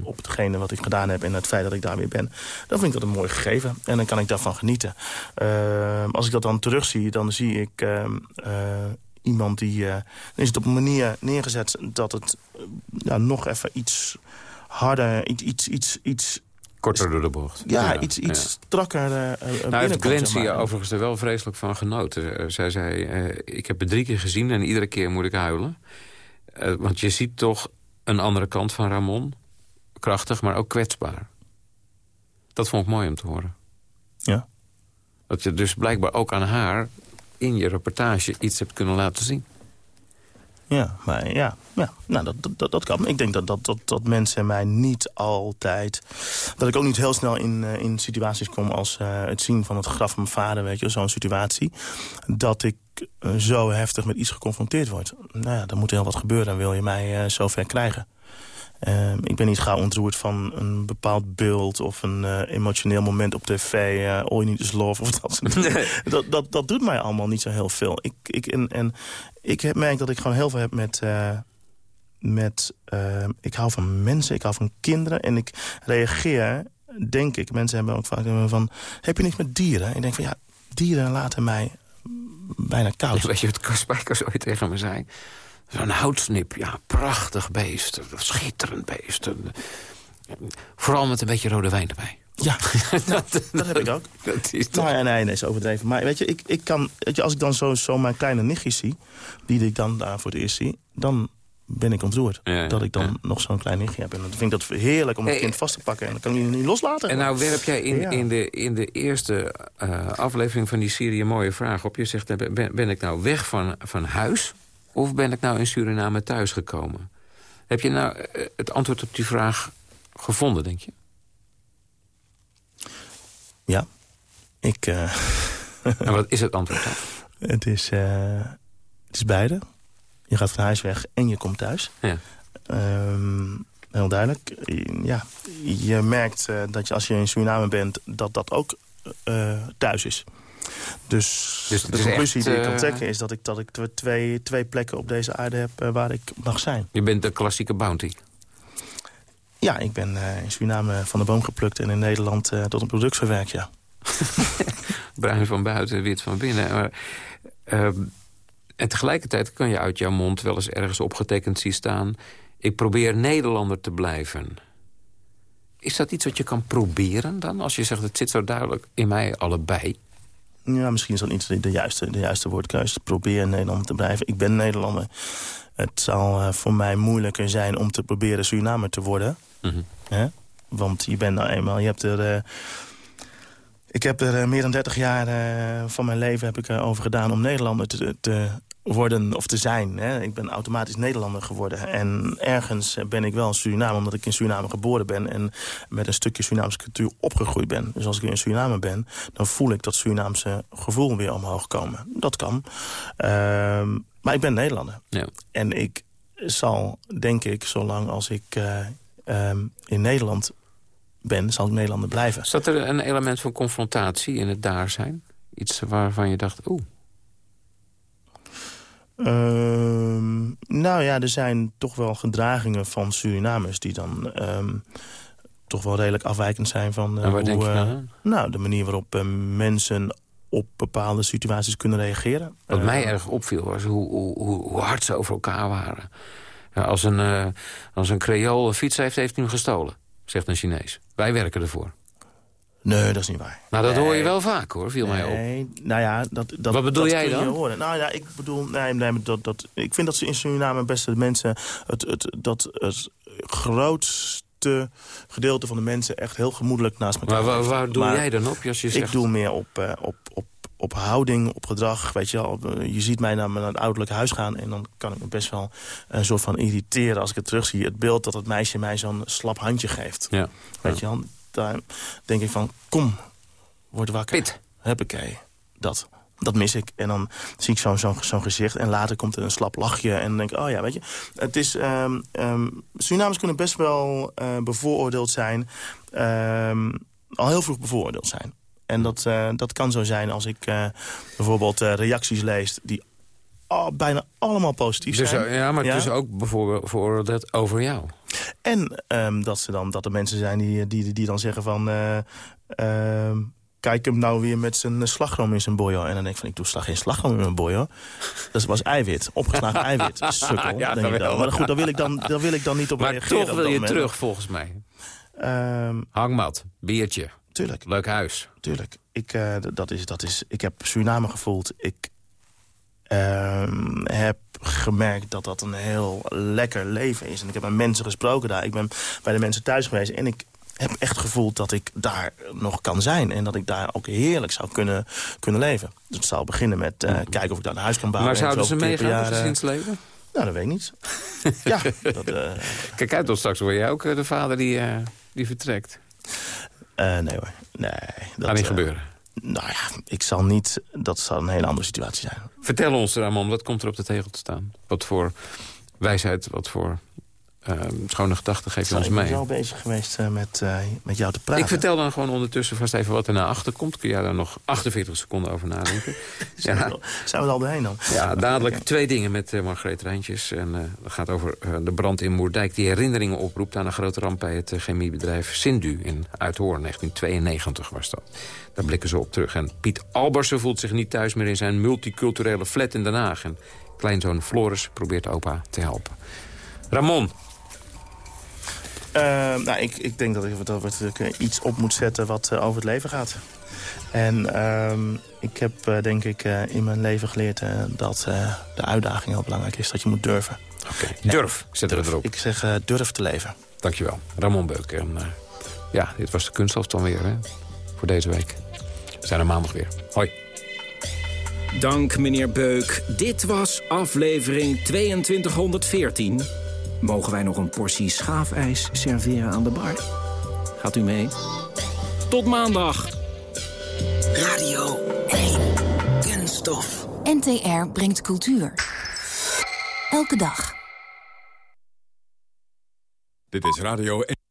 op hetgene wat ik gedaan heb en het feit dat ik daar weer ben, dan vind ik dat een mooi gegeven. En dan kan ik daarvan genieten. Eh, als ik dat dan terugzie, dan zie ik iemand die... dan is het op een manier neergezet dat het ja, nog even iets harder, iets... iets, iets, iets Korter door de bocht. ja, iets, iets ja. strakker uh, Nou heeft Glency zeg maar. overigens er wel vreselijk van genoten. Eh, zij zei, eh, ik heb het drie keer gezien en iedere keer moet ik huilen. Eh, want je ziet toch een andere kant van Ramon. Krachtig, maar ook kwetsbaar. Dat vond ik mooi om te horen. Ja. Dat je dus blijkbaar ook aan haar in je reportage iets hebt kunnen laten zien. Ja, maar ja, ja nou, dat, dat, dat kan. Ik denk dat, dat, dat, dat mensen mij niet altijd... Dat ik ook niet heel snel in, eh, in situaties kom als eh, het zien van het graf van mijn vader, weet je, zo'n situatie. Dat ik eh, zo heftig met iets geconfronteerd word. Nou ja, dan moet heel wat gebeuren, wil je mij eh zover krijgen. Eh, ik ben niet gauw ontroerd van een bepaald beeld of een eh, emotioneel moment op tv. eh All You Need Is Love of dat soort dingen. [LAUGHS] Dat, dat, dat doet mij allemaal niet zo heel veel. Ik, ik, en, en ik merk dat ik gewoon heel veel heb met... eh, met ik hou van mensen, ik hou van kinderen. En ik reageer, denk ik, mensen hebben ook vaak van... heb je niks met dieren? Ik denk van ja, dieren laten mij bijna koud. Weet je wat Kaspijkers ooit tegen me zei? Zo'n houtsnip, ja, prachtig beest. Schitterend beest. Vooral met een beetje rode wijn erbij. Ja, [LAUGHS] nou, dat heb ik ook. [LAUGHS] Dat is Nou ja, nee, nee, is overdreven. Maar weet je, ik, ik kan, weet je als ik dan zo, zo mijn kleine nichtjes zie... die ik dan daar voor het eerst zie... dan ben ik ontroerd Ja, dat ik dan ja. nog zo'n klein nichtje heb. En dan vind ik dat heerlijk om het Hey, kind vast te pakken. En dan kan ik het niet loslaten. En nou werp jij in, Ja. in, de, in de eerste eh, aflevering van die serie een mooie vraag op. Je zegt, eh, ben, ben ik nou weg van, van huis of ben ik nou in Suriname thuisgekomen? Heb je nou eh, het antwoord op die vraag gevonden, denk je? Ja, ik... eh, [LAUGHS] En wat is het antwoord dan? [LAUGHS] het, is, eh, het is beide. Je gaat van huis weg en je komt thuis. Ja. Ehm, heel duidelijk. Ja, je merkt dat je als je in Suriname bent... dat dat ook thuis is. Dus, Dus de conclusie echt, die ik kan eh, trekken is dat ik, dat ik tw- twee, twee plekken op deze aarde heb eh, waar ik mag zijn. Je bent de klassieke bounty. Ja, ik ben eh, in Suriname van de boom geplukt en in Nederland tot een product verwerkt, ja. [LAUGHS] Bruin van buiten, wit van binnen. Maar, ehm, en tegelijkertijd kan je uit jouw mond wel eens ergens opgetekend zien staan... ik probeer Nederlander te blijven. Is dat iets wat je kan proberen dan? Als je zegt, het zit zo duidelijk in mij allebei. Ja, misschien is dat niet de- juiste, de juiste woordkeuze. Probeer in Nederland te blijven. Ik ben Nederlander. Het zal eh, voor mij moeilijker zijn om te proberen Surinamer te worden. Mhm. Want je bent nou eenmaal... Je hebt er, eh, ik heb er eh, meer dan 30 jaar van mijn leven heb ik, over gedaan... om Nederlander te, te worden of te zijn. Hè? Ik ben automatisch Nederlander geworden. En ergens ben ik wel een Surinamer... omdat ik in Suriname geboren ben... en met een stukje Surinaamse cultuur opgegroeid ben. Dus als ik in Suriname ben... dan voel ik dat Surinaamse gevoel weer omhoog komen. Dat kan. Ehm, maar ik ben Nederlander. Ja. En ik zal, denk ik, zolang als ik eh, ehm, in Nederland ben... zal ik Nederlander blijven. Zat er een element van confrontatie in het daar zijn? Iets waarvan je dacht, oeh, Ehm, nou ja, er zijn toch wel gedragingen van Surinamers... die dan ehm, toch wel redelijk afwijkend zijn van... eh, En waar hoe, denk je eh, nou? Nou, de manier waarop eh, mensen op bepaalde situaties kunnen reageren. Wat mij erg opviel was hoe, hoe, hoe, hard ze over elkaar waren. Ja, als een, als een Creool een fiets heeft, heeft hij hem gestolen, zegt een Chinees. Wij werken ervoor. Nee, dat is niet waar. Nou, dat Nee. hoor je wel vaak, hoor, viel mij op. Nee, nou ja, dat, dat, Wat bedoel dat jij kun je dan? horen. Nou ja, ik bedoel, nee, nee, dat, dat, ik vind dat ze in Suriname best de mensen, het, het, dat het grootste gedeelte van de mensen echt heel gemoedelijk naast elkaar Maar waar, waar doe Maar jij dan op als je Ik zegt... doe meer op, eh, op, op, op houding, op gedrag. Weet je, wel. Eh, je ziet mij naar mijn ouderlijk huis gaan... en dan kan ik me best wel een soort van irriteren als ik het terugzie. Het beeld dat het meisje mij zo'n slap handje geeft. Ja. Weet je wel, daar denk ik van, kom, word wakker. Pit. Huppakee, dat. Dat mis ik. En dan zie ik zo'n zo'n gezicht. En later komt er een slap lachje. En dan denk ik, oh ja, weet je. Het is, Surinamers kunnen best wel eh, bevooroordeeld zijn. ehm, al heel vroeg bevooroordeeld zijn. En dat, eh, dat kan zo zijn als ik eh, bijvoorbeeld reacties lees... die bijna allemaal positief Dus, zijn. eh, ja, maar dus ook bijvoorbeeld over jou. En ehm, dat, ze dan, dat er mensen zijn die, die, die dan zeggen van... eh, ehm, kijk hem nou weer met zijn slagroom in zijn bojo. En dan denk ik van, ik doe slag geen slagroom in mijn bojo. Dat was eiwit, opgeslagen [LAUGHS] eiwit. Sukkel, Ja, denk ik dan. Maar goed, daar wil ik dan, daar wil ik dan niet op Maar reageren. toch op wil je moment. terug, volgens mij. Ehm, Hangmat, biertje, tuurlijk, leuk huis. tuurlijk. Ik, eh, dat is, dat is, ik heb Suriname gevoeld. Ik gemerkt dat dat een heel lekker leven is. En ik heb met mensen gesproken daar. Ik ben bij de mensen thuis geweest. En ik heb echt gevoeld dat ik daar nog kan zijn. En dat ik daar ook heerlijk zou kunnen, kunnen leven. Dus het zal beginnen met eh, kijken of ik daar een huis kan bouwen. maar En zouden ze meegaan, het eh, gezinsleven? Nou, dat weet ik niet. [LAUGHS] ja, dat, eh, Kijk uit, tot straks word jij ook de vader die, die vertrekt. nee hoor. Nee, dat Gaat niet gebeuren. Nou ja, ik zal niet... Dat zal een hele andere situatie zijn. Vertel ons, Ramon, wat komt er op de tegel te staan? Wat voor wijsheid, wat voor eh, schone gedachten geef je ons ik ben mee? wel bezig geweest eh, met, eh, met jou te praten. Ik vertel dan gewoon ondertussen vast even wat er naar achter komt. Kun jij daar nog 48 seconden over nadenken? [LAUGHS] Zijn, we, ja. er- zijn we er al doorheen dan? Ja, dadelijk twee dingen met eh, Margreet Rijntjes. En dat gaat over de brand in Moerdijk... die herinneringen oproept aan een grote ramp bij het chemiebedrijf Sindu in Uithoorn. 1992 was dat. Daar blikken ze op terug. En Piet Albersen voelt zich niet thuis meer in zijn multiculturele flat in Den Haag. En kleinzoon Floris probeert opa te helpen. Ramon, nou, ik, ik denk dat ik, dat ik eh, iets op moet zetten wat eh, over het leven gaat. En ehm, ik heb eh, denk ik eh, in mijn leven geleerd dat eh, de uitdaging heel belangrijk is. Dat je moet durven. Oké, durf, zetten we erop. Ik zeg durf te leven. Dankjewel, Ramon Beuk. En, ja, dit was de kunststof dan weer, hè? Voor deze week. We zijn er maandag weer. Hoi. Dank, meneer Beuk. Dit was aflevering 2214. Mogen wij nog een portie schaafijs serveren aan de bar? Gaat u mee? Tot maandag. Radio 1. Kunststof. NTR brengt cultuur. Elke dag. Dit is Radio 1.